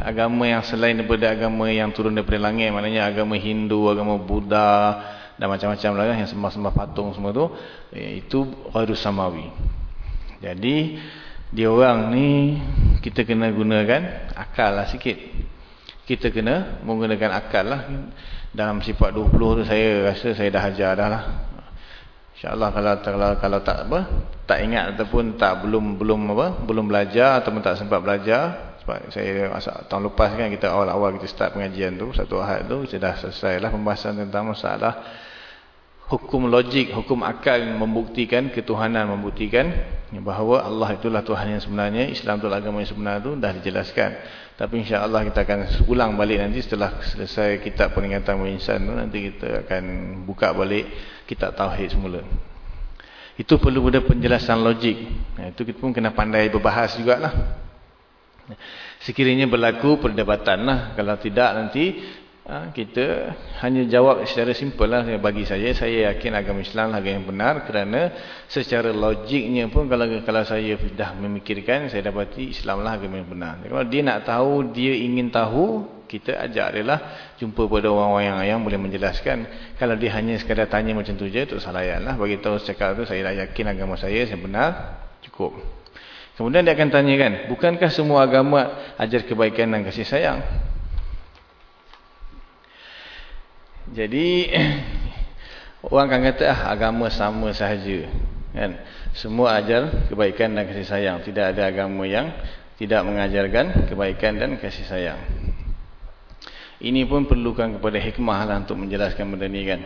agama yang selain daripada agama yang turun daripada langit. Maknanya agama Hindu, agama Buddha, dan macam-macam lah yang sembah-sembah patung semua tu eh, itu ghairus samawi. Jadi dia orang ni kita kena gunakan akal lah sikit. Kita kena menggunakan akal lah. Dalam sifat 20 tu saya rasa saya dah ajar dah lah. Insyaallah kalau, kalau kalau tak apa tak ingat ataupun tak belum belum apa belum belajar ataupun tak sempat belajar sebab saya masa tahun lepas kan kita awal-awal kita start pengajian tu satu ahad tu kita dah selesai lah pembahasan tentang masalah hukum logik, hukum akal membuktikan, ketuhanan membuktikan bahawa Allah itulah Tuhan yang sebenarnya, Islam itulah agama yang sebenar itu dah dijelaskan. Tapi insya-Allah kita akan ulang balik nanti setelah selesai kitab peringatan insan tu nanti kita akan buka balik kitab tauhid semula. Itu perlu ada penjelasan logik. Itu kita pun kena pandai berbahas jugalah. Sekiranya berlaku perdebatan lah. Kalau tidak nanti Ha, kita hanya jawab secara simple lah. Bagi saya saya yakin agama Islam lah yang benar. Kerana secara logiknya pun kalau kalau saya dah memikirkan saya dapati Islam lah agama yang benar. Kalau dia nak tahu dia ingin tahu kita ajak dia lah jumpa pada orang-orang yang, yang boleh menjelaskan. Kalau dia hanya sekadar tanya macam tu je tu salah lah. Bagi tahu cakap tu saya dah yakin agama saya yang benar cukup kemudian dia akan tanyakan bukankah semua agama ajar kebaikan dan kasih sayang Jadi orang akan kata ah agama sama sahaja. Kan? Semua ajar kebaikan dan kasih sayang. Tidak ada agama yang tidak mengajarkan kebaikan dan kasih sayang. Ini pun perlukan kepada hikmah lah untuk menjelaskan benda ni kan.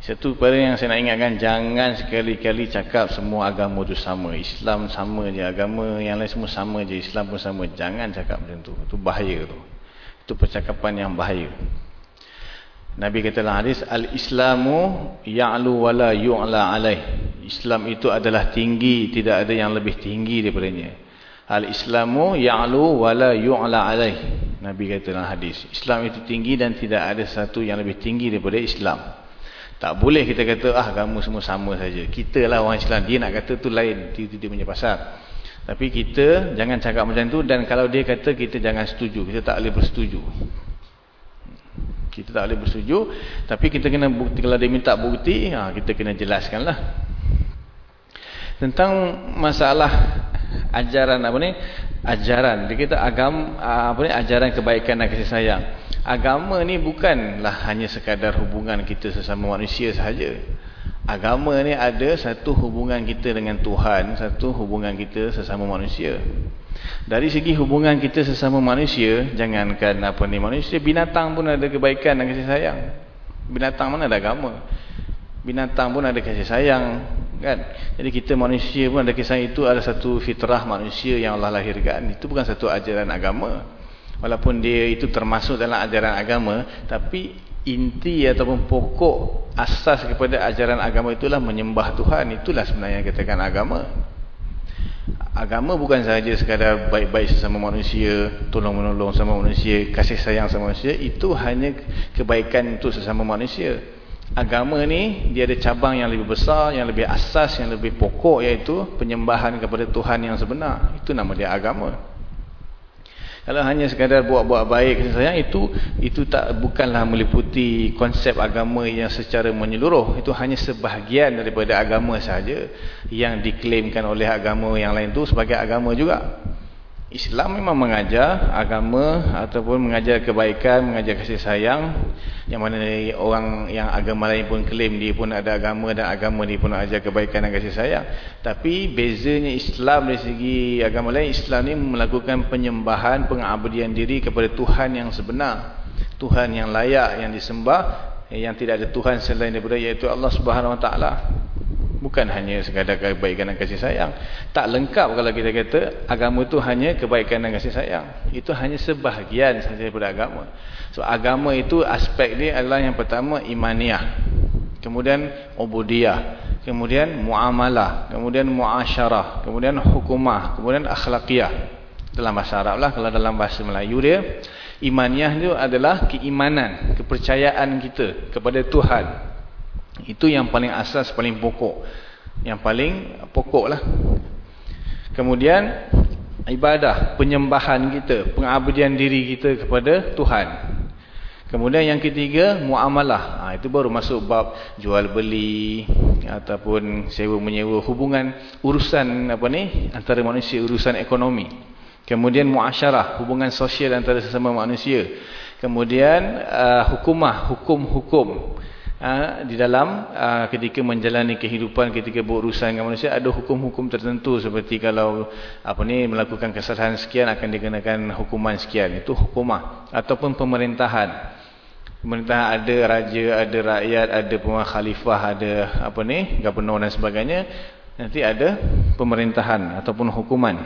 Satu perkara yang saya nak ingatkan jangan sekali-kali cakap semua agama itu sama. Islam sama je, agama yang lain semua sama je, Islam pun sama. Jangan cakap macam tu. Itu bahaya tu. Itu percakapan yang bahaya. Nabi kata dalam hadis al-islamu ya'lu wa la yu'la alaih. Islam itu adalah tinggi, tidak ada yang lebih tinggi daripadanya. Al-islamu ya'lu wa la yu'la alaih. Nabi kata dalam hadis, Islam itu tinggi dan tidak ada satu yang lebih tinggi daripada Islam. Tak boleh kita kata ah agama semua sama saja. Kita lah orang Islam, dia nak kata tu lain, itu dia punya pasal. Tapi kita jangan cakap macam tu dan kalau dia kata kita jangan setuju, kita tak boleh bersetuju. Kita tak boleh bersetuju. Tapi kita kena bukti. Kalau dia minta bukti, ha, kita kena jelaskan lah. Tentang masalah ajaran apa ni? Ajaran. Dia kata agam, apa ni? ajaran kebaikan dan kasih sayang. Agama ni bukanlah hanya sekadar hubungan kita sesama manusia sahaja. Agama ni ada satu hubungan kita dengan Tuhan, satu hubungan kita sesama manusia. Dari segi hubungan kita sesama manusia, jangankan apa ni manusia, binatang pun ada kebaikan dan kasih sayang. Binatang mana ada agama? Binatang pun ada kasih sayang, kan? Jadi kita manusia pun ada kisah itu ada satu fitrah manusia yang Allah lahirkan. Itu bukan satu ajaran agama. Walaupun dia itu termasuk dalam ajaran agama, tapi inti ataupun pokok asas kepada ajaran agama itulah menyembah Tuhan. Itulah sebenarnya katakan agama agama bukan sahaja sekadar baik-baik sesama manusia, tolong-menolong sama manusia, kasih sayang sama manusia, itu hanya kebaikan untuk sesama manusia. Agama ni dia ada cabang yang lebih besar, yang lebih asas, yang lebih pokok iaitu penyembahan kepada Tuhan yang sebenar. Itu nama dia agama. Kalau hanya sekadar buat-buat baik sayang itu itu tak bukanlah meliputi konsep agama yang secara menyeluruh. Itu hanya sebahagian daripada agama saja yang diklaimkan oleh agama yang lain itu sebagai agama juga. Islam memang mengajar agama ataupun mengajar kebaikan, mengajar kasih sayang yang mana orang yang agama lain pun klaim dia pun ada agama dan agama dia pun ajar kebaikan dan kasih sayang. Tapi bezanya Islam dari segi agama lain, Islam ni melakukan penyembahan, pengabdian diri kepada Tuhan yang sebenar. Tuhan yang layak yang disembah yang tidak ada Tuhan selain daripada iaitu Allah Subhanahu Wa Taala. Bukan hanya sekadar kebaikan dan kasih sayang. Tak lengkap kalau kita kata agama itu hanya kebaikan dan kasih sayang. Itu hanya sebahagian daripada agama. So agama itu aspek dia adalah yang pertama imaniah. Kemudian ubudiyah. Kemudian muamalah. Kemudian muasyarah. Kemudian hukumah. Kemudian akhlaqiyah. Dalam bahasa Arab lah. Kalau dalam bahasa Melayu dia. Imaniah itu adalah keimanan. Kepercayaan kita kepada Tuhan. Itu yang paling asas, paling pokok. Yang paling pokok lah. Kemudian, ibadah, penyembahan kita, pengabdian diri kita kepada Tuhan. Kemudian yang ketiga, muamalah. Ha, itu baru masuk bab jual beli ataupun sewa menyewa hubungan urusan apa ni antara manusia urusan ekonomi. Kemudian muasyarah, hubungan sosial antara sesama manusia. Kemudian uh, hukumah, hukum-hukum uh, di dalam uh, ketika menjalani kehidupan ketika berurusan dengan manusia ada hukum-hukum tertentu seperti kalau apa ni melakukan kesalahan sekian akan dikenakan hukuman sekian itu hukumah ataupun pemerintahan Pemerintah ada raja, ada rakyat, ada pemerintah khalifah, ada apa ni, gubernur dan sebagainya. Nanti ada pemerintahan ataupun hukuman.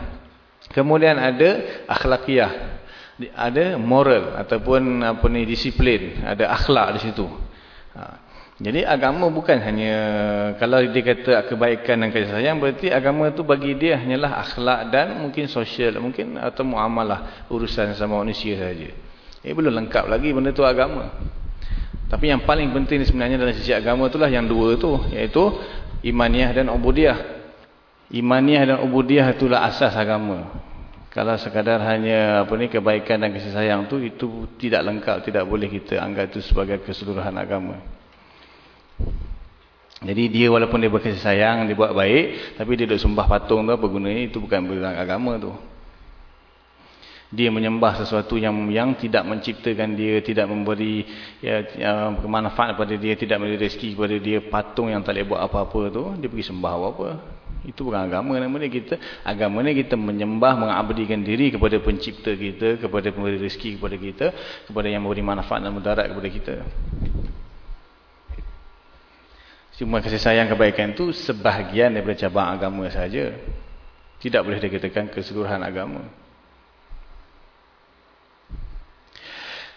Kemudian ada akhlakiyah. Ada moral ataupun apa ni disiplin, ada akhlak di situ. Ha. Jadi agama bukan hanya kalau dia kata kebaikan dan kasih sayang berarti agama tu bagi dia hanyalah akhlak dan mungkin sosial mungkin atau muamalah urusan sama manusia saja. Eh belum lengkap lagi benda tu agama. Tapi yang paling penting sebenarnya dalam sisi agama itulah yang dua tu iaitu imaniah dan ubudiyah. Imaniah dan ubudiyah itulah asas agama. Kalau sekadar hanya apa ni kebaikan dan kasih sayang tu itu tidak lengkap, tidak boleh kita anggap itu sebagai keseluruhan agama. Jadi dia walaupun dia berkasih sayang, dia buat baik, tapi dia duduk sembah patung tu apa gunanya? Itu bukan berang agama tu. Dia menyembah sesuatu yang yang tidak menciptakan dia, tidak memberi ya, ya, kemanfaat kepada dia, tidak memberi rezeki kepada dia, patung yang tak boleh buat apa-apa tu, dia pergi sembah apa-apa. Itu bukan agama nama dia kita. Agama ni kita menyembah, mengabdikan diri kepada pencipta kita, kepada pemberi rezeki kepada kita, kepada yang memberi manfaat dan mudarat kepada kita. Cuma kasih sayang kebaikan itu sebahagian daripada cabang agama saja. Tidak boleh dikatakan keseluruhan agama.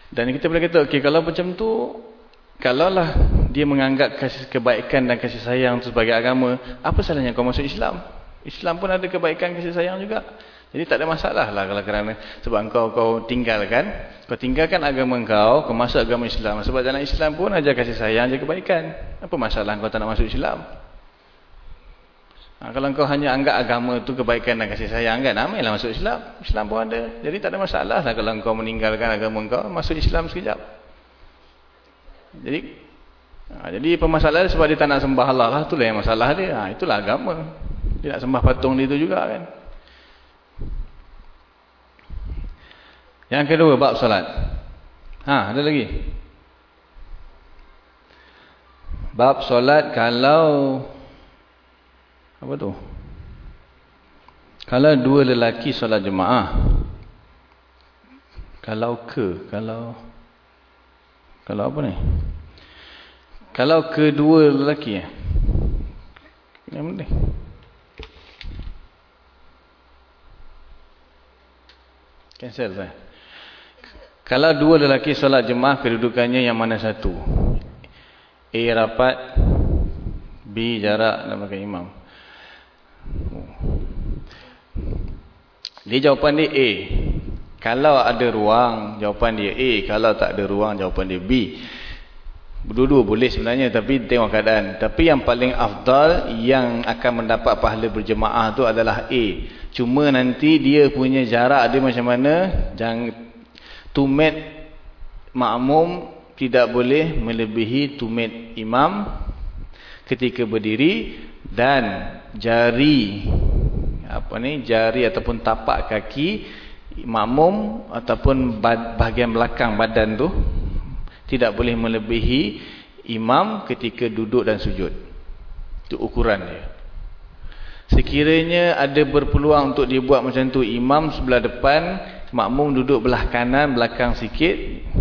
Dan kita boleh kata, okay, kalau macam tu, kalaulah dia menganggap kasih kebaikan dan kasih sayang itu sebagai agama, apa salahnya kau masuk Islam? Islam pun ada kebaikan kasih sayang juga. Jadi tak ada masalah lah kalau kerana sebab engkau kau tinggalkan, kau tinggalkan agama engkau, kau masuk agama Islam. Sebab dalam Islam pun ajar kasih sayang, ajar kebaikan. Apa masalah kau tak nak masuk Islam? Ha, kalau engkau hanya anggap agama tu kebaikan dan kasih sayang kan, amailah masuk Islam. Islam pun ada. Jadi tak ada masalah lah kalau engkau meninggalkan agama engkau, masuk Islam sekejap. Jadi ha, jadi permasalahan sebab dia tak nak sembah Allah lah, itulah yang masalah dia. Ha, itulah agama. Dia nak sembah patung dia tu juga kan. Yang kedua bab solat. Ha, ada lagi. Bab solat kalau apa tu? Kalau dua lelaki solat jemaah. Kalau ke, kalau kalau apa ni? Kalau kedua lelaki eh. Mana ni? Cancel saya. Kalau dua lelaki solat jemaah kedudukannya yang mana satu? A rapat, B jarak dan belakang imam. Dia jawapan dia A. Kalau ada ruang, jawapan dia A. Kalau tak ada ruang, jawapan dia B. Berdua-dua boleh sebenarnya tapi tengok keadaan. Tapi yang paling afdal yang akan mendapat pahala berjemaah tu adalah A. Cuma nanti dia punya jarak dia macam mana? Jangan tumet makmum tidak boleh melebihi tumet imam ketika berdiri dan jari apa ni jari ataupun tapak kaki makmum ataupun bahagian belakang badan tu tidak boleh melebihi imam ketika duduk dan sujud. Itu ukuran dia. Sekiranya ada berpeluang untuk dibuat macam tu imam sebelah depan makmum duduk belah kanan belakang sikit.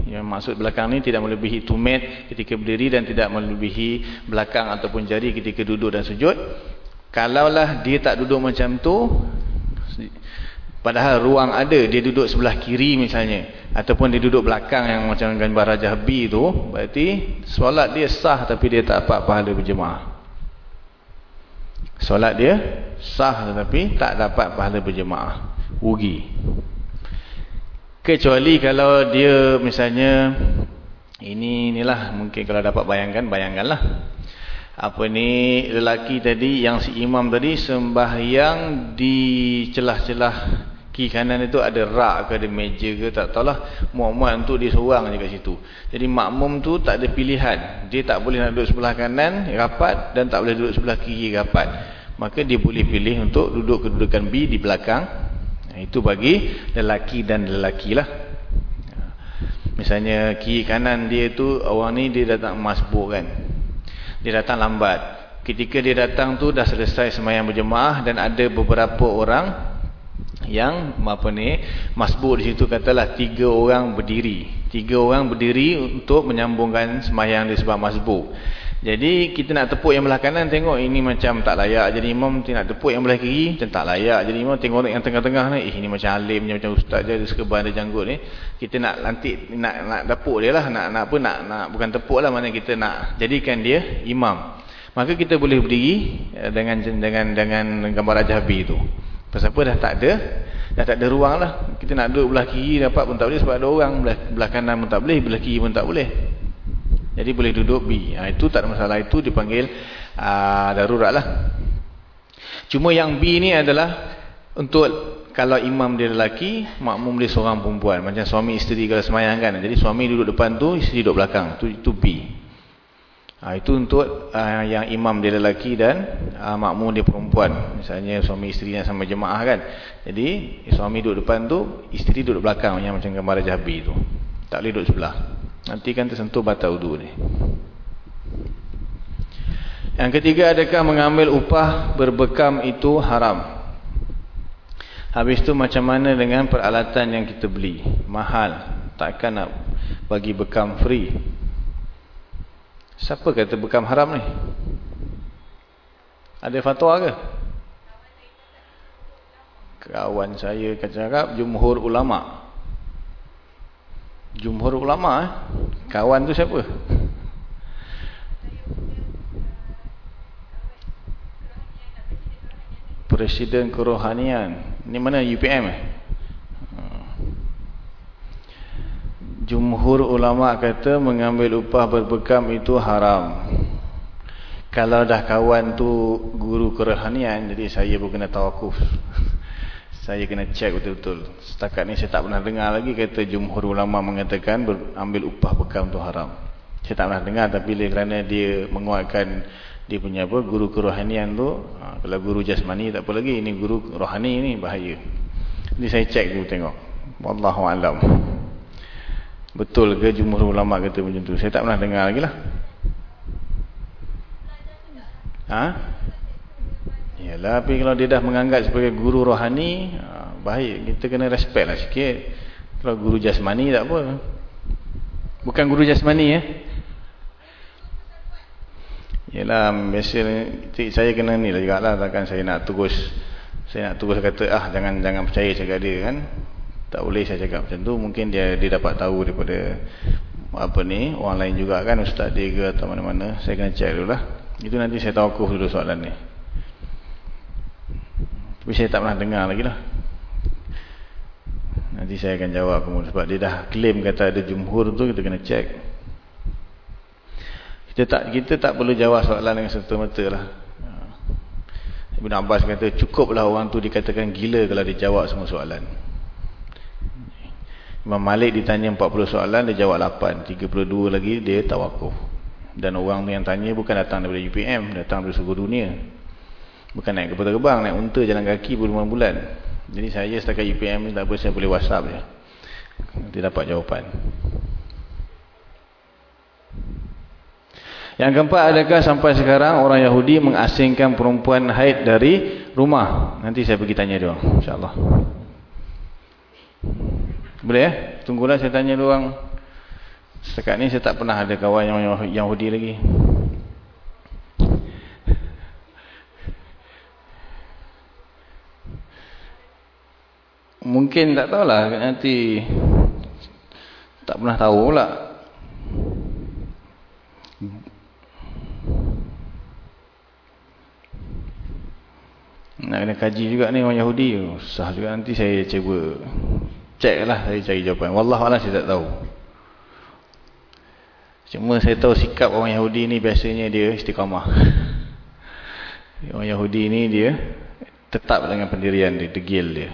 Yang maksud belakang ni tidak melebihi tumit ketika berdiri dan tidak melebihi belakang ataupun jari ketika duduk dan sujud. Kalaulah dia tak duduk macam tu padahal ruang ada dia duduk sebelah kiri misalnya ataupun dia duduk belakang yang macam gambar Raja B tu berarti solat dia sah tapi dia tak dapat pahala berjemaah. Solat dia sah tetapi tak dapat pahala berjemaah. Rugi Kecuali kalau dia misalnya ini inilah mungkin kalau dapat bayangkan bayangkanlah. Apa ni lelaki tadi yang si imam tadi sembahyang di celah-celah kiri kanan itu ada rak ke ada meja ke tak tahulah muat-muat untuk dia seorang je kat situ. Jadi makmum tu tak ada pilihan. Dia tak boleh nak duduk sebelah kanan rapat dan tak boleh duduk sebelah kiri rapat. Maka dia boleh pilih untuk duduk kedudukan B di belakang itu bagi lelaki dan lelaki lah. Misalnya kiri kanan dia tu orang ni dia datang masbuk kan. Dia datang lambat. Ketika dia datang tu dah selesai semayang berjemaah dan ada beberapa orang yang apa ni masbuk di situ katalah tiga orang berdiri tiga orang berdiri untuk menyambungkan sembahyang di sebab masbuk jadi kita nak tepuk yang belah kanan tengok ini macam tak layak jadi imam nak tepuk yang belah kiri macam tak layak jadi imam tengok yang tengah-tengah ni eh ini macam alim macam ustaz je dia sekeban dia janggut ni. Kita nak lantik nak nak tepuk dia lah nak nak apa nak nak bukan tepuk lah mana kita nak jadikan dia imam. Maka kita boleh berdiri eh, dengan dengan dengan gambar Raja Habib tu Pasal apa? Dah tak ada Dah tak ada ruang lah. Kita nak duduk belah kiri dapat pun tak boleh Sebab ada orang belah, belah kanan pun tak boleh Belah kiri pun tak boleh Jadi boleh duduk B ha, Itu tak ada masalah Itu dipanggil aa, darurat lah Cuma yang B ni adalah Untuk Kalau imam dia lelaki Makmum dia seorang perempuan Macam suami isteri kalau semayang kan Jadi suami duduk depan tu Isteri duduk belakang Itu, itu B Ha, itu untuk uh, yang imam dia lelaki dan uh, makmum dia perempuan. Misalnya suami isteri yang sama jemaah kan. Jadi suami duduk depan tu, isteri duduk belakang yang macam gambar Jabi tu. Tak boleh duduk sebelah. Nanti kan tersentuh batal wudu ni. Yang ketiga adakah mengambil upah berbekam itu haram? Habis tu macam mana dengan peralatan yang kita beli? Mahal. Takkan nak bagi bekam free? Siapa kata bekam haram ni? Ada fatwa ke? Kawan saya cakap jumhur ulama. Jumhur ulama eh? Kawan tu siapa? Presiden Kerohanian. Ini mana UPM eh? Jumhur ulama kata mengambil upah berbekam itu haram. Kalau dah kawan tu guru kerohanian, jadi saya pun kena tawakuf. Saya kena cek betul-betul. Setakat ni saya tak pernah dengar lagi kata jumhur ulama mengatakan ambil upah bekam tu haram. Saya tak pernah dengar tapi kerana dia menguatkan dia punya apa guru kerohanian tu, ha, kalau guru jasmani tak apa lagi, ini guru rohani ni bahaya. Jadi saya cek dulu tengok. Wallahu a'lam. Betul ke jumhur ulama kata macam tu? Saya tak pernah dengar lagi lah. Ha? Yalah, tapi kalau dia dah menganggap sebagai guru rohani, ha, baik. Kita kena respect lah sikit. Kalau guru jasmani tak apa. Bukan guru jasmani ya. Yalah, biasa saya kena ni lah juga lah. Takkan saya nak terus, saya nak terus kata, ah jangan jangan percaya cakap dia kan tak boleh saya cakap macam tu mungkin dia dia dapat tahu daripada apa ni orang lain juga kan ustaz dia ke atau mana-mana saya kena cek dulu lah itu nanti saya tawakuf dulu soalan ni tapi saya tak pernah dengar lagi lah. Nanti saya akan jawab kemudian sebab dia dah claim kata ada jumhur tu kita kena cek kita tak kita tak perlu jawab soalan dengan serta-merta lah. Ibn Abbas kata cukuplah orang tu dikatakan gila kalau dia jawab semua soalan. Imam Malik ditanya 40 soalan dia jawab 8 32 lagi dia tawakuf. Dan orang yang tanya bukan datang daripada UPM datang dari seluruh dunia bukan naik kapal terbang naik unta jalan kaki berbulan bulan jadi saya setakat UPM ni tak apa saya boleh whatsapp je nanti dapat jawapan yang keempat adakah sampai sekarang orang Yahudi mengasingkan perempuan haid dari rumah nanti saya pergi tanya dia insyaAllah boleh ya? Tunggulah saya tanya dulu orang. Setakat ni saya tak pernah ada kawan yang Yahudi lagi. Mungkin tak tahulah nanti tak pernah tahu pula. Nak kena kaji juga ni orang Yahudi. Susah juga nanti saya cuba Cek lah saya cari jawapan. Wallahualam saya tak tahu. Cuma saya tahu sikap orang Yahudi ni biasanya dia istiqamah. Orang Yahudi ni dia tetap dengan pendirian dia, degil dia.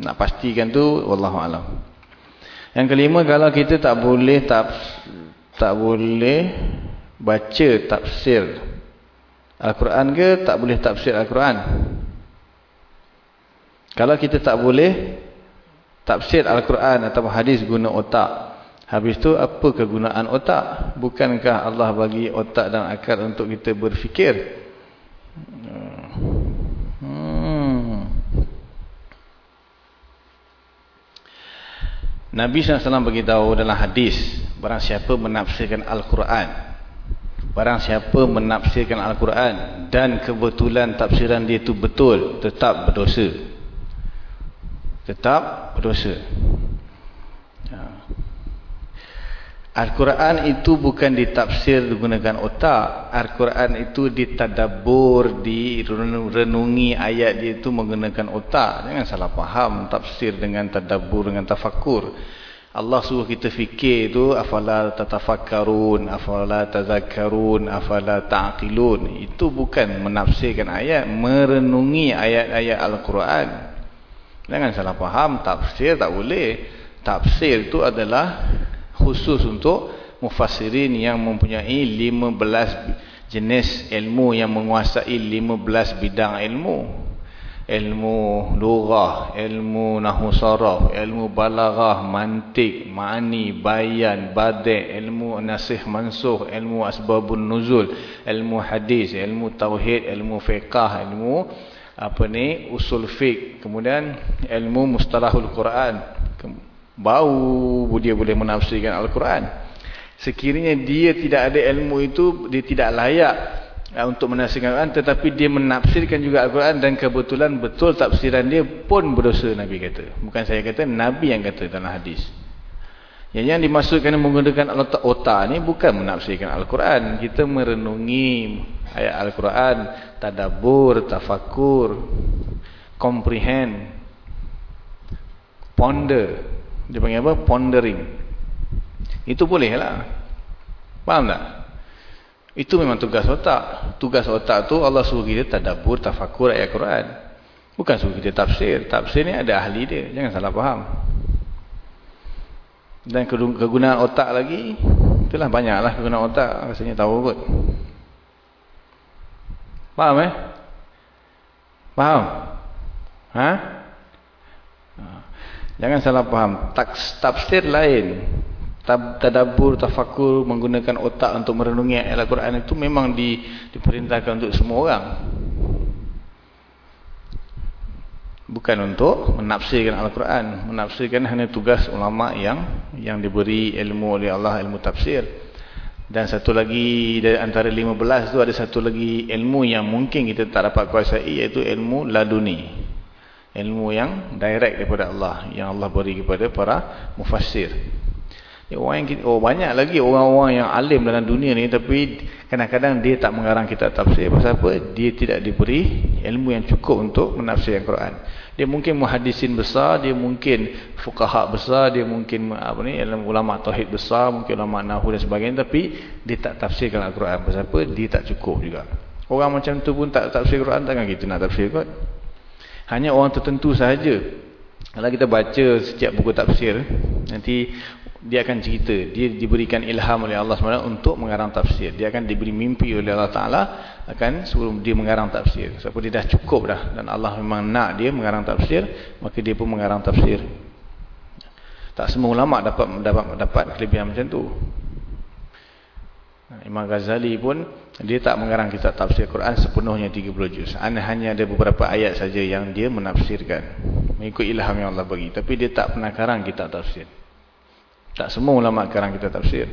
Nak pastikan tu wallahualam. Yang kelima kalau kita tak boleh tak tak boleh baca tafsir Al-Quran ke tak boleh tafsir Al-Quran. Kalau kita tak boleh tafsir Al-Quran atau hadis guna otak. Habis tu apa kegunaan otak? Bukankah Allah bagi otak dan akal untuk kita berfikir? Hmm. Nabi SAW beritahu dalam hadis barang siapa menafsirkan Al-Quran barang siapa menafsirkan Al-Quran dan kebetulan tafsiran dia itu betul tetap berdosa tetap berdosa. Al-Quran itu bukan ditafsir menggunakan otak. Al-Quran itu ditadabur direnungi ayat dia itu menggunakan otak. Jangan salah faham tafsir dengan tadabur dengan tafakur Allah suruh kita fikir itu afala tatafakkarun afala tazakkarun afala ta'qilun. Itu bukan menafsirkan ayat merenungi ayat-ayat Al-Quran. Jangan salah faham tafsir tak boleh. Tafsir itu adalah khusus untuk mufassirin yang mempunyai 15 jenis ilmu yang menguasai 15 bidang ilmu ilmu lughah, ilmu nahwu saraf, ilmu balaghah, mantik, ma'ani, bayan, badi', ilmu nasih mansuh, ilmu asbabun nuzul, ilmu hadis, ilmu tauhid, ilmu fiqah, ilmu apa ni usul fiqh, kemudian ilmu mustalahul Quran. Bau dia boleh menafsirkan Al-Quran. Sekiranya dia tidak ada ilmu itu, dia tidak layak Ya, untuk menafsirkan Al-Quran tetapi dia menafsirkan juga Al-Quran dan kebetulan betul tafsiran dia pun berdosa Nabi kata. Bukan saya kata Nabi yang kata dalam hadis. Yang, yang dimaksudkan menggunakan otak, otak ni bukan menafsirkan Al-Quran. Kita merenungi ayat Al-Quran tadabur, tafakur comprehend ponder dia panggil apa? pondering itu boleh lah faham tak? Itu memang tugas otak. Tugas otak tu Allah suruh kita tadabbur, tafakur ayat Quran. Bukan suruh kita tafsir. Tafsir ni ada ahli dia. Jangan salah faham. Dan kegunaan otak lagi, itulah banyaklah kegunaan otak. Rasanya tahu kot. Faham eh? Faham? Ha? ha? Jangan salah faham. Tafsir lain tadabbur, tafakur menggunakan otak untuk merenungi ayat Al-Quran itu memang di, diperintahkan untuk semua orang. Bukan untuk menafsirkan Al-Quran. Menafsirkan hanya tugas ulama yang yang diberi ilmu oleh Allah ilmu tafsir. Dan satu lagi dari antara 15 itu ada satu lagi ilmu yang mungkin kita tak dapat kuasai iaitu ilmu laduni ilmu yang direct daripada Allah yang Allah beri kepada para mufassir orang yang kita, oh banyak lagi orang-orang yang alim dalam dunia ni tapi kadang-kadang dia tak mengarang kitab tafsir pasal apa? Dia tidak diberi ilmu yang cukup untuk menafsirkan Quran. Dia mungkin muhaddisin besar, dia mungkin fuqaha besar, dia mungkin apa ni ulama tauhid besar, mungkin ulama nahwu dan sebagainya tapi dia tak tafsirkan Al-Quran pasal apa? Dia tak cukup juga. Orang macam tu pun tak tafsir Quran takkan kita nak tafsir kot. Hanya orang tertentu sahaja. Kalau kita baca setiap buku tafsir, nanti dia akan cerita. Dia diberikan ilham oleh Allah SWT untuk mengarang tafsir. Dia akan diberi mimpi oleh Allah Ta'ala akan suruh dia mengarang tafsir. Sebab dia dah cukup dah dan Allah memang nak dia mengarang tafsir maka dia pun mengarang tafsir. Tak semua ulama dapat dapat dapat kelebihan macam tu. Imam Ghazali pun dia tak mengarang kitab tafsir Quran sepenuhnya 30 juz. Hanya ada beberapa ayat saja yang dia menafsirkan. Mengikut ilham yang Allah bagi. Tapi dia tak pernah karang kitab tafsir. Tak semua ulama karang kita tafsir.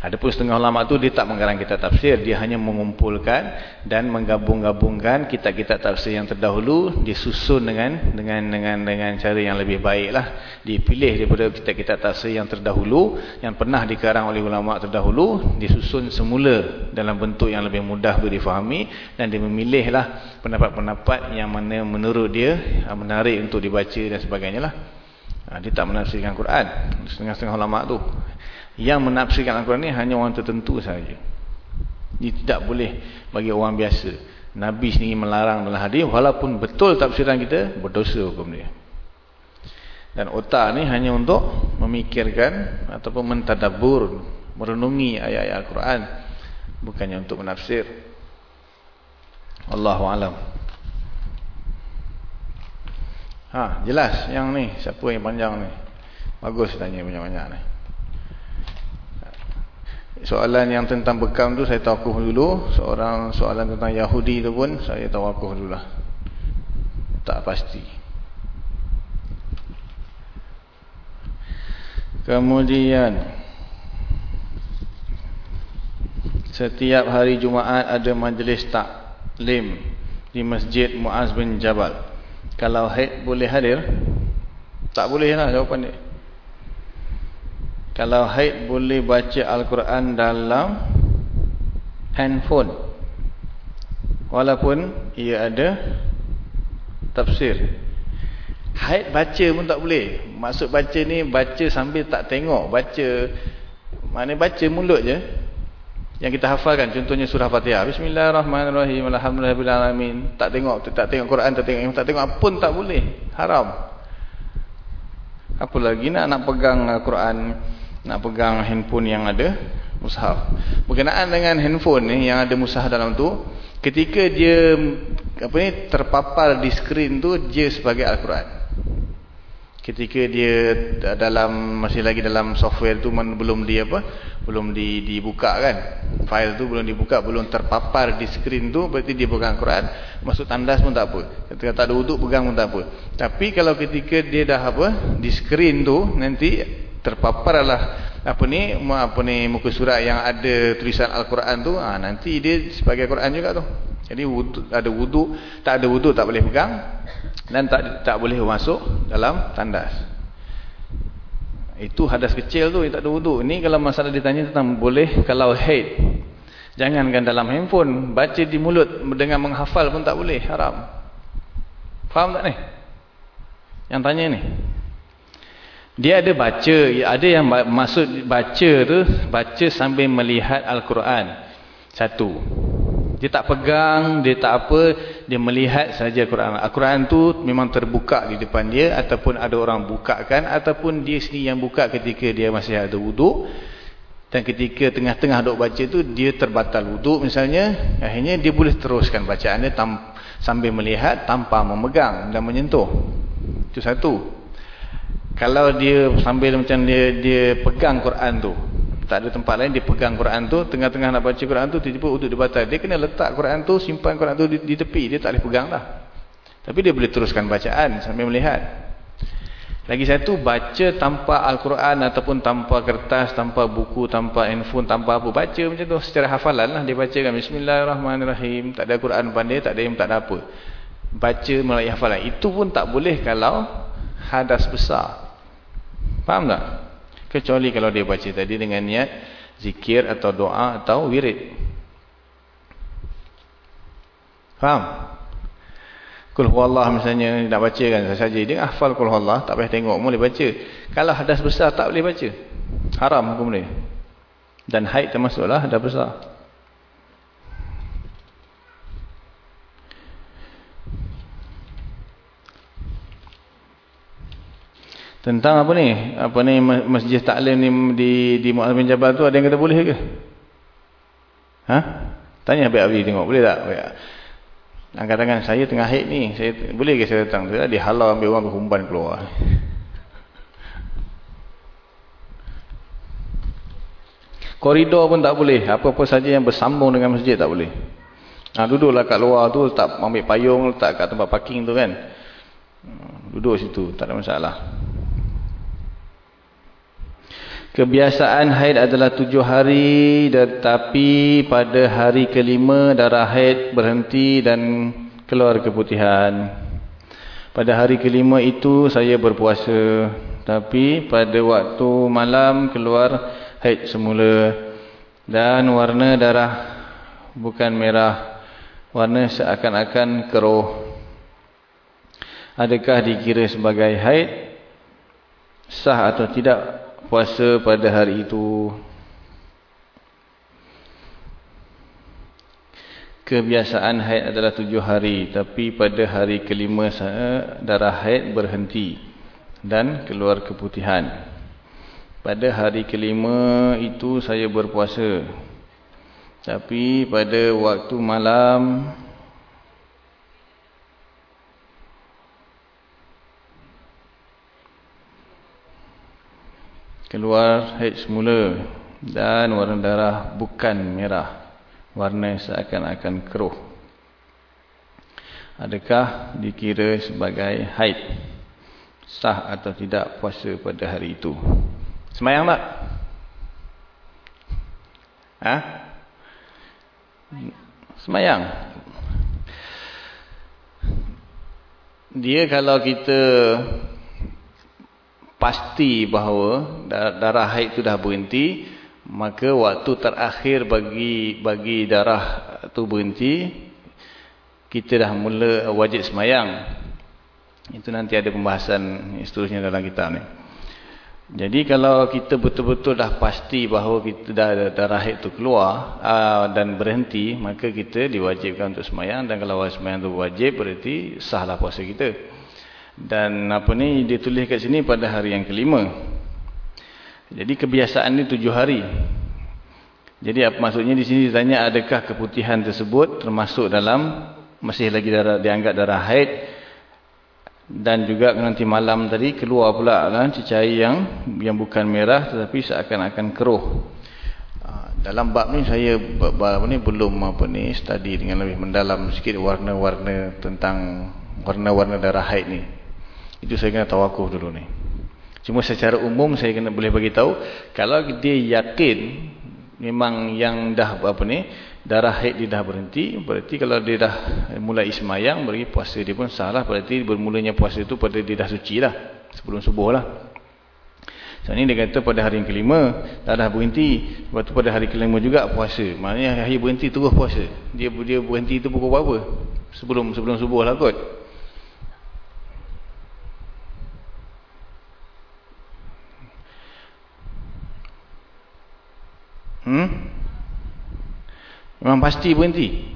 Adapun setengah ulama tu dia tak mengarang kita tafsir, dia hanya mengumpulkan dan menggabung-gabungkan kitab-kitab tafsir yang terdahulu disusun dengan dengan dengan dengan cara yang lebih baiklah. Dipilih daripada kitab-kitab tafsir yang terdahulu yang pernah dikarang oleh ulama terdahulu, disusun semula dalam bentuk yang lebih mudah boleh difahami dan dia memilihlah pendapat-pendapat yang mana menurut dia menarik untuk dibaca dan sebagainya lah. Ha, dia tak menafsirkan Quran. Setengah-setengah ulama tu. Yang menafsirkan Al-Quran ni hanya orang tertentu saja. Dia tidak boleh bagi orang biasa. Nabi sendiri melarang dalam hadis walaupun betul tafsiran kita berdosa hukum dia. Dan otak ni hanya untuk memikirkan ataupun mentadabur, merenungi ayat-ayat Al-Quran bukannya untuk menafsir. Allahu alam. Ha, jelas yang ni, siapa yang panjang ni? Bagus tanya banyak-banyak ni. Soalan yang tentang bekam tu saya tahu dulu. Seorang soalan tentang Yahudi tu pun saya tahu aku dululah. Tak pasti. Kemudian setiap hari Jumaat ada majlis taklim di Masjid Muaz bin Jabal. Kalau haid boleh hadir? Tak boleh lah jawapan dia. Kalau haid boleh baca Al-Quran dalam handphone. Walaupun ia ada tafsir. Haid baca pun tak boleh. Maksud baca ni baca sambil tak tengok. Baca, mana baca mulut je. Yang kita hafalkan. Contohnya surah Fatihah. Bismillahirrahmanirrahim. Alhamdulillahirrahmanirrahim. Tak tengok, tak tengok Quran, tak tengok. Tak tengok pun tak boleh. Haram. Apa lagi nak nak pegang Quran, nak pegang handphone yang ada mushaf. Berkenaan dengan handphone ni yang ada mushaf dalam tu, ketika dia apa ni terpapar di skrin tu dia sebagai Al-Quran. Ketika dia dalam masih lagi dalam software tu belum di apa belum di dibuka kan. File tu belum dibuka belum terpapar di skrin tu berarti dia pegang Quran masuk tandas pun tak apa. Ketika tak ada wuduk pegang pun tak apa. Tapi kalau ketika dia dah apa di skrin tu nanti terpapar lah apa ni apa ni muka surat yang ada tulisan Al-Quran tu ha, nanti dia sebagai Quran juga tu jadi wudu, ada wuduk tak ada wuduk tak boleh pegang dan tak tak boleh masuk dalam tandas. Itu hadas kecil tu yang tak ada wuduk. Ni kalau masalah ditanya tentang boleh kalau haid. Jangankan dalam handphone, baca di mulut dengan menghafal pun tak boleh, haram. Faham tak ni? Yang tanya ni. Dia ada baca, ada yang maksud baca tu baca sambil melihat al-Quran. Satu. Dia tak pegang, dia tak apa, dia melihat saja Quran. Al-Quran tu memang terbuka di depan dia ataupun ada orang bukakan ataupun dia sendiri yang buka ketika dia masih ada wuduk. Dan ketika tengah-tengah duk baca tu dia terbatal wuduk misalnya, akhirnya dia boleh teruskan bacaan dia sambil melihat tanpa memegang dan menyentuh. Itu satu. Kalau dia sambil macam dia dia pegang Quran tu, tak ada tempat lain dia pegang Quran tu tengah-tengah nak baca Quran tu tiba-tiba uduk dia batal. Dia kena letak Quran tu simpan Quran tu di, di tepi. Dia tak boleh pegang lah. Tapi dia boleh teruskan bacaan sambil melihat. Lagi satu baca tanpa Al-Quran ataupun tanpa kertas tanpa buku tanpa handphone tanpa apa. Baca macam tu secara hafalan lah. Dia bacakan Bismillahirrahmanirrahim. Tak ada Quran pandai tak ada yang tak ada apa. Baca melalui hafalan. Itu pun tak boleh kalau hadas besar faham tak? Kecuali kalau dia baca tadi dengan niat zikir atau doa atau wirid. Faham? Kul huwallah misalnya nak baca kan saja dia hafal kul huwallah tak payah tengok boleh baca. Kalau hadas besar tak boleh baca. Haram hukum dia. Dan haid termasuklah hadas besar. Tentang apa ni? Apa ni masjid taklim ni di di Muaz bin Jabal tu ada yang kata boleh ke? Ha? Tanya Abang Abi tengok boleh tak? Boleh. Angkat tangan saya tengah haid ni, saya boleh ke saya datang? Dia dihalau ambil orang ke humban keluar. Koridor pun tak boleh. Apa-apa saja yang bersambung dengan masjid tak boleh. Ha, duduklah kat luar tu, tak ambil payung, letak kat tempat parking tu kan. Duduk situ, tak ada masalah. Kebiasaan haid adalah tujuh hari tetapi pada hari kelima darah haid berhenti dan keluar keputihan. Pada hari kelima itu saya berpuasa tapi pada waktu malam keluar haid semula dan warna darah bukan merah warna seakan-akan keruh. Adakah dikira sebagai haid sah atau tidak puasa pada hari itu. Kebiasaan haid adalah tujuh hari tapi pada hari kelima darah haid berhenti dan keluar keputihan. Pada hari kelima itu saya berpuasa tapi pada waktu malam keluar haid semula dan warna darah bukan merah warna seakan-akan keruh adakah dikira sebagai haid sah atau tidak puasa pada hari itu Semayang tak? Ha? Semayang. Dia kalau kita pasti bahawa darah haid itu dah berhenti, maka waktu terakhir bagi bagi darah itu berhenti, kita dah mula wajib semayang. Itu nanti ada pembahasan seterusnya dalam kitab ni. Jadi kalau kita betul-betul dah pasti bahawa kita dah darah haid itu keluar aa, dan berhenti, maka kita diwajibkan untuk semayang dan kalau semayang itu wajib berarti sahlah puasa kita. Dan apa ni ditulis kat sini pada hari yang kelima. Jadi kebiasaan ni tujuh hari. Jadi apa maksudnya di sini ditanya adakah keputihan tersebut termasuk dalam masih lagi darah dianggap darah haid dan juga nanti malam tadi keluar pula lah cecair yang yang bukan merah tetapi seakan-akan keruh. Dalam bab ni saya bab ni belum apa ni study dengan lebih mendalam sikit warna-warna tentang warna-warna darah haid ni. Itu saya kena tawakuf dulu ni. Cuma secara umum saya kena boleh bagi tahu kalau dia yakin memang yang dah apa ni darah haid dia dah berhenti berarti kalau dia dah mulai ismayang berarti puasa dia pun salah berarti bermulanya puasa itu pada dia dah suci lah sebelum subuh lah. So ni dia kata pada hari yang kelima dah dah berhenti. Lepas tu pada hari kelima juga puasa. Maknanya hari berhenti terus puasa. Dia dia berhenti itu pukul berapa? Sebelum sebelum subuh lah kot Hmm? Memang pasti berhenti.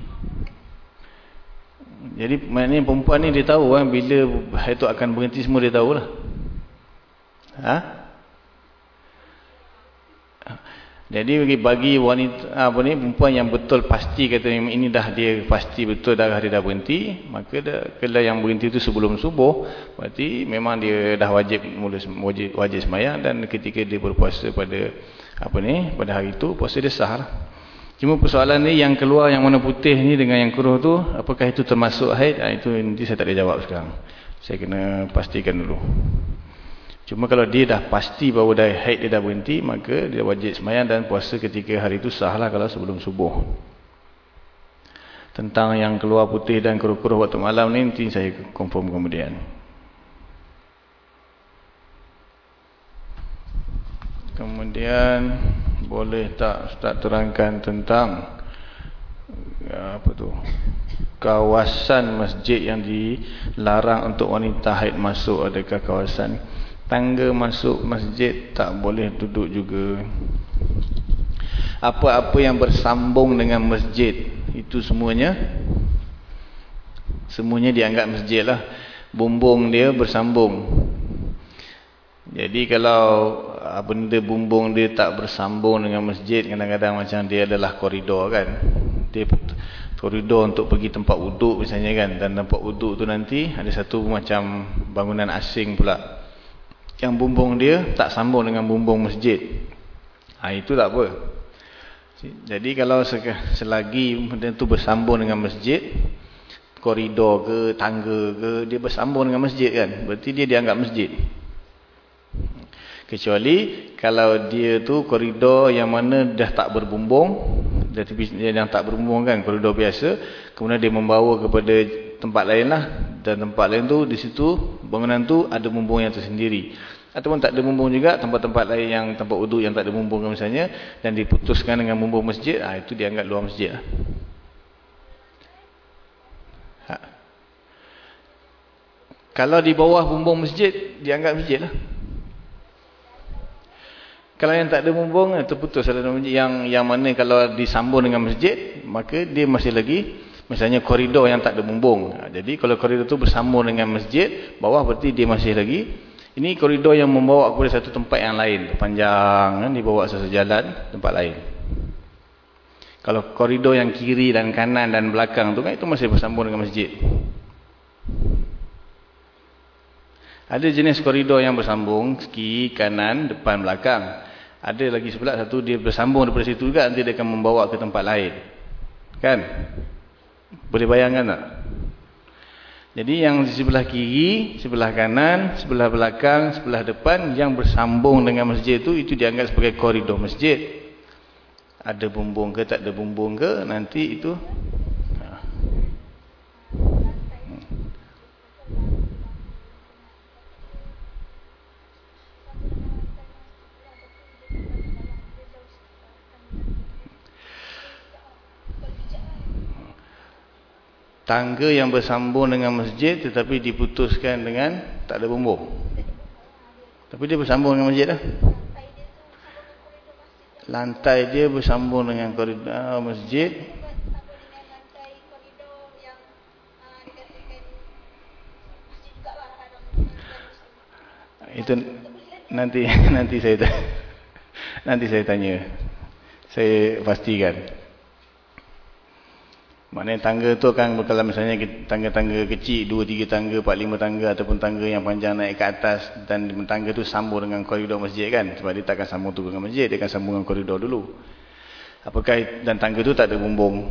Jadi maknanya perempuan ni dia tahu kan bila itu akan berhenti semua dia tahulah. Ha? Jadi bagi bagi wanita apa ni perempuan yang betul pasti kata ini dah dia pasti betul dah dia dah berhenti, maka dah kalau yang berhenti itu sebelum subuh, berarti memang dia dah wajib mula wajib wajib sembahyang dan ketika dia berpuasa pada apa ni pada hari itu puasa dia sah lah. Cuma persoalan ni yang keluar yang warna putih ni dengan yang keruh tu apakah itu termasuk haid? Ha, itu nanti saya tak boleh jawab sekarang. Saya kena pastikan dulu. Cuma kalau dia dah pasti bahawa dah haid dia dah berhenti maka dia wajib semayang dan puasa ketika hari itu sah lah kalau sebelum subuh. Tentang yang keluar putih dan keruh-keruh waktu malam ni nanti saya confirm kemudian. Kemudian boleh tak Ustaz terangkan tentang ya, apa tu kawasan masjid yang dilarang untuk wanita haid masuk? Adakah kawasan tangga masuk masjid tak boleh duduk juga? Apa-apa yang bersambung dengan masjid itu semuanya semuanya dianggap masjid lah bumbung dia bersambung jadi kalau ah, benda bumbung dia tak bersambung dengan masjid, kadang-kadang macam dia adalah koridor kan. Dia koridor untuk pergi tempat wuduk misalnya kan. Dan tempat wuduk tu nanti ada satu macam bangunan asing pula. Yang bumbung dia tak sambung dengan bumbung masjid. Ha, itu tak apa. Jadi kalau selagi benda tu bersambung dengan masjid, koridor ke, tangga ke, dia bersambung dengan masjid kan. Berarti dia dianggap masjid. Kecuali kalau dia tu koridor yang mana dah tak berbumbung, dah yang tak berbumbung kan, koridor biasa, kemudian dia membawa kepada tempat lain lah. Dan tempat lain tu, di situ, bangunan tu ada bumbung yang tersendiri. Ataupun tak ada bumbung juga, tempat-tempat lain yang tempat uduk yang tak ada bumbung misalnya, dan diputuskan dengan bumbung masjid, ah itu dianggap luar masjid lah. Ha. Kalau di bawah bumbung masjid, dianggap masjid lah. Kalau yang tak ada bumbung eh, terputus ada yang yang mana kalau disambung dengan masjid maka dia masih lagi misalnya koridor yang tak ada bumbung. Ha, jadi kalau koridor tu bersambung dengan masjid bawah berarti dia masih lagi ini koridor yang membawa kepada satu tempat yang lain panjang kan dibawa satu jalan tempat lain. Kalau koridor yang kiri dan kanan dan belakang tu kan itu masih bersambung dengan masjid. Ada jenis koridor yang bersambung, kiri, kanan, depan, belakang. Ada lagi sebelah satu dia bersambung daripada situ juga nanti dia akan membawa ke tempat lain. Kan? Boleh bayangkan tak? Jadi yang di sebelah kiri, sebelah kanan, sebelah belakang, sebelah depan yang bersambung dengan masjid itu itu dianggap sebagai koridor masjid. Ada bumbung ke tak ada bumbung ke nanti itu tangga yang bersambung dengan masjid tetapi diputuskan dengan tak ada bumbung. Tapi dia bersambung dengan masjid dah. Lantai dia bersambung dengan koridor masjid. Itu nanti nanti saya nanti saya tanya. Saya pastikan. Maknanya tangga tu kan kalau misalnya tangga-tangga kecil, dua tiga tangga, empat lima tangga ataupun tangga yang panjang naik ke atas dan tangga tu sambung dengan koridor masjid kan. Sebab dia takkan sambung tu dengan masjid, dia akan sambung dengan koridor dulu. Apakah dan tangga tu tak ada bumbung.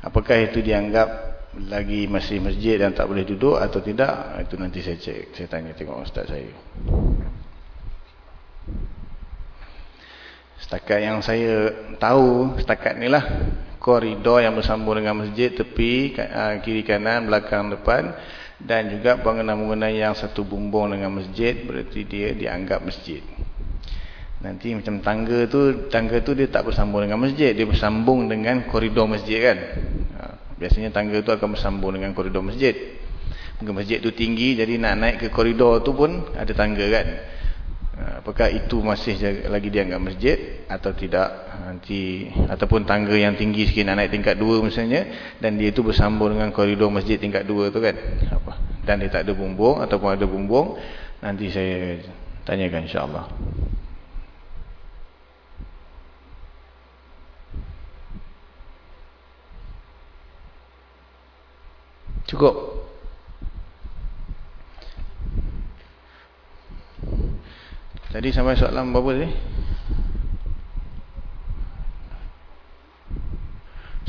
Apakah itu dianggap lagi masih masjid dan tak boleh duduk atau tidak? Itu nanti saya cek, saya tanya tengok ustaz saya. Setakat yang saya tahu, setakat ni lah koridor yang bersambung dengan masjid tepi ah, kiri kanan belakang depan dan juga bangunan-bangunan yang satu bumbung dengan masjid berarti dia dianggap masjid. Nanti macam tangga tu tangga tu dia tak bersambung dengan masjid dia bersambung dengan koridor masjid kan? Ha, biasanya tangga tu akan bersambung dengan koridor masjid. Mungkin masjid tu tinggi jadi nak naik ke koridor tu pun ada tangga kan apakah itu masih lagi dianggap masjid atau tidak? Nanti ataupun tangga yang tinggi sikit nak naik tingkat dua misalnya dan dia itu bersambung dengan koridor masjid tingkat dua tu kan? Apa? Dan dia tak ada bumbung ataupun ada bumbung nanti saya tanyakan insyaAllah. Cukup Tadi sampai soalan berapa tadi?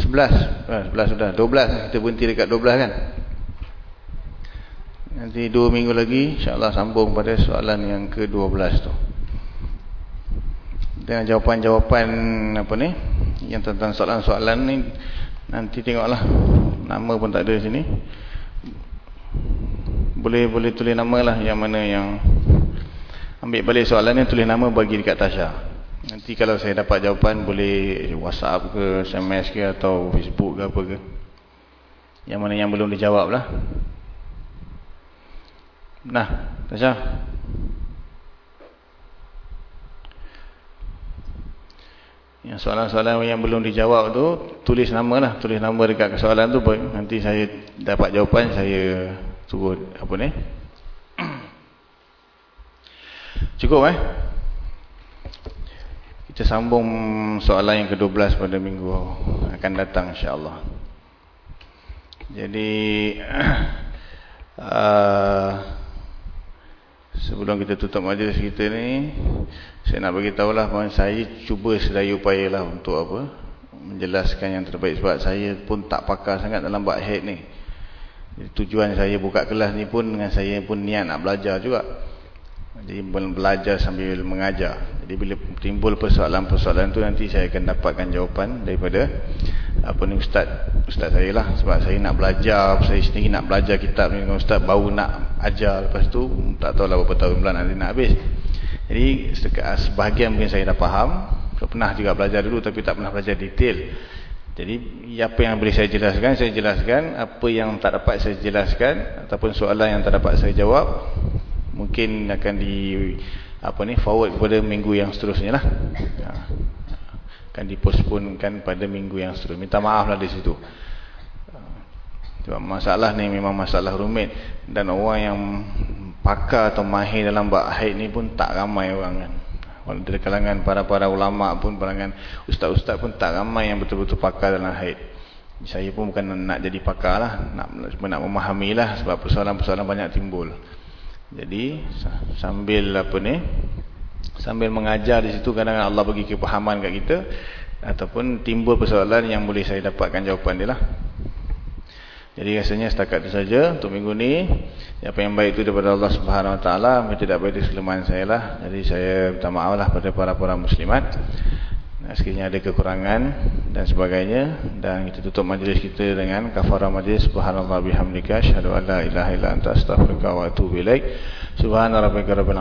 11. 11 sudah. 12 kita berhenti dekat 12 kan? Nanti 2 minggu lagi insya-Allah sambung pada soalan yang ke-12 tu. Dengan jawapan-jawapan apa ni? Yang tentang soalan-soalan ni nanti tengoklah. Nama pun tak ada sini. Boleh boleh tulis nama lah yang mana yang ambil balik soalan ni tulis nama bagi dekat Tasha. Nanti kalau saya dapat jawapan boleh whatsapp ke sms ke atau facebook ke apa ke. Yang mana yang belum dijawab lah. Nah Tasha. Yang soalan-soalan yang belum dijawab tu tulis nama lah. Tulis nama dekat soalan tu nanti saya dapat jawapan saya suruh apa ni Cukup eh? Kita sambung soalan yang ke-12 pada minggu akan datang insyaAllah. Jadi, uh, sebelum kita tutup majlis kita ni, saya nak beritahu lah, saya cuba sedaya upaya lah untuk apa? Menjelaskan yang terbaik sebab saya pun tak pakar sangat dalam bak head ni. Jadi, tujuan saya buka kelas ni pun dengan saya pun niat nak belajar juga. Jadi belajar sambil mengajar. Jadi bila timbul persoalan-persoalan tu nanti saya akan dapatkan jawapan daripada apa ni ustaz ustaz saya lah sebab saya nak belajar saya sendiri nak belajar kitab ni dengan ustaz baru nak ajar lepas tu tak tahu lah berapa tahun bulan nanti nak habis. Jadi sebahagian mungkin saya dah faham, saya pernah juga belajar dulu tapi tak pernah belajar detail. Jadi apa yang boleh saya jelaskan saya jelaskan, apa yang tak dapat saya jelaskan ataupun soalan yang tak dapat saya jawab mungkin akan di apa ni forward kepada minggu yang seterusnya lah. Ha. akan dipostponekan pada minggu yang seterusnya. Minta maaf lah di situ. Sebab masalah ni memang masalah rumit. Dan orang yang pakar atau mahir dalam bab haid ni pun tak ramai orang kan. Dari kalangan para-para ulama pun kalangan ustaz-ustaz pun tak ramai yang betul-betul pakar dalam haid. Saya pun bukan nak jadi pakar lah. Nak, nak memahami lah sebab persoalan-persoalan banyak timbul jadi sambil apa ni? Sambil mengajar di situ kadang-kadang Allah bagi kepahaman kat kita ataupun timbul persoalan yang boleh saya dapatkan jawapan dia lah. Jadi rasanya setakat itu saja untuk minggu ni. Apa yang baik itu daripada Allah Subhanahu Wa Taala, tidak baik itu kelemahan saya lah. Jadi saya minta maaf lah pada para para muslimat. Sekiranya ada kekurangan dan sebagainya dan kita tutup majlis kita dengan kafarah majlis subhanallah bihamdika asyhadu an la ilaha illa anta astaghfiruka wa atubu ilaik. Subhana rabbika rabbil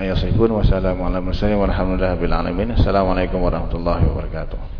yasifun wa alamin. Assalamualaikum warahmatullahi wabarakatuh.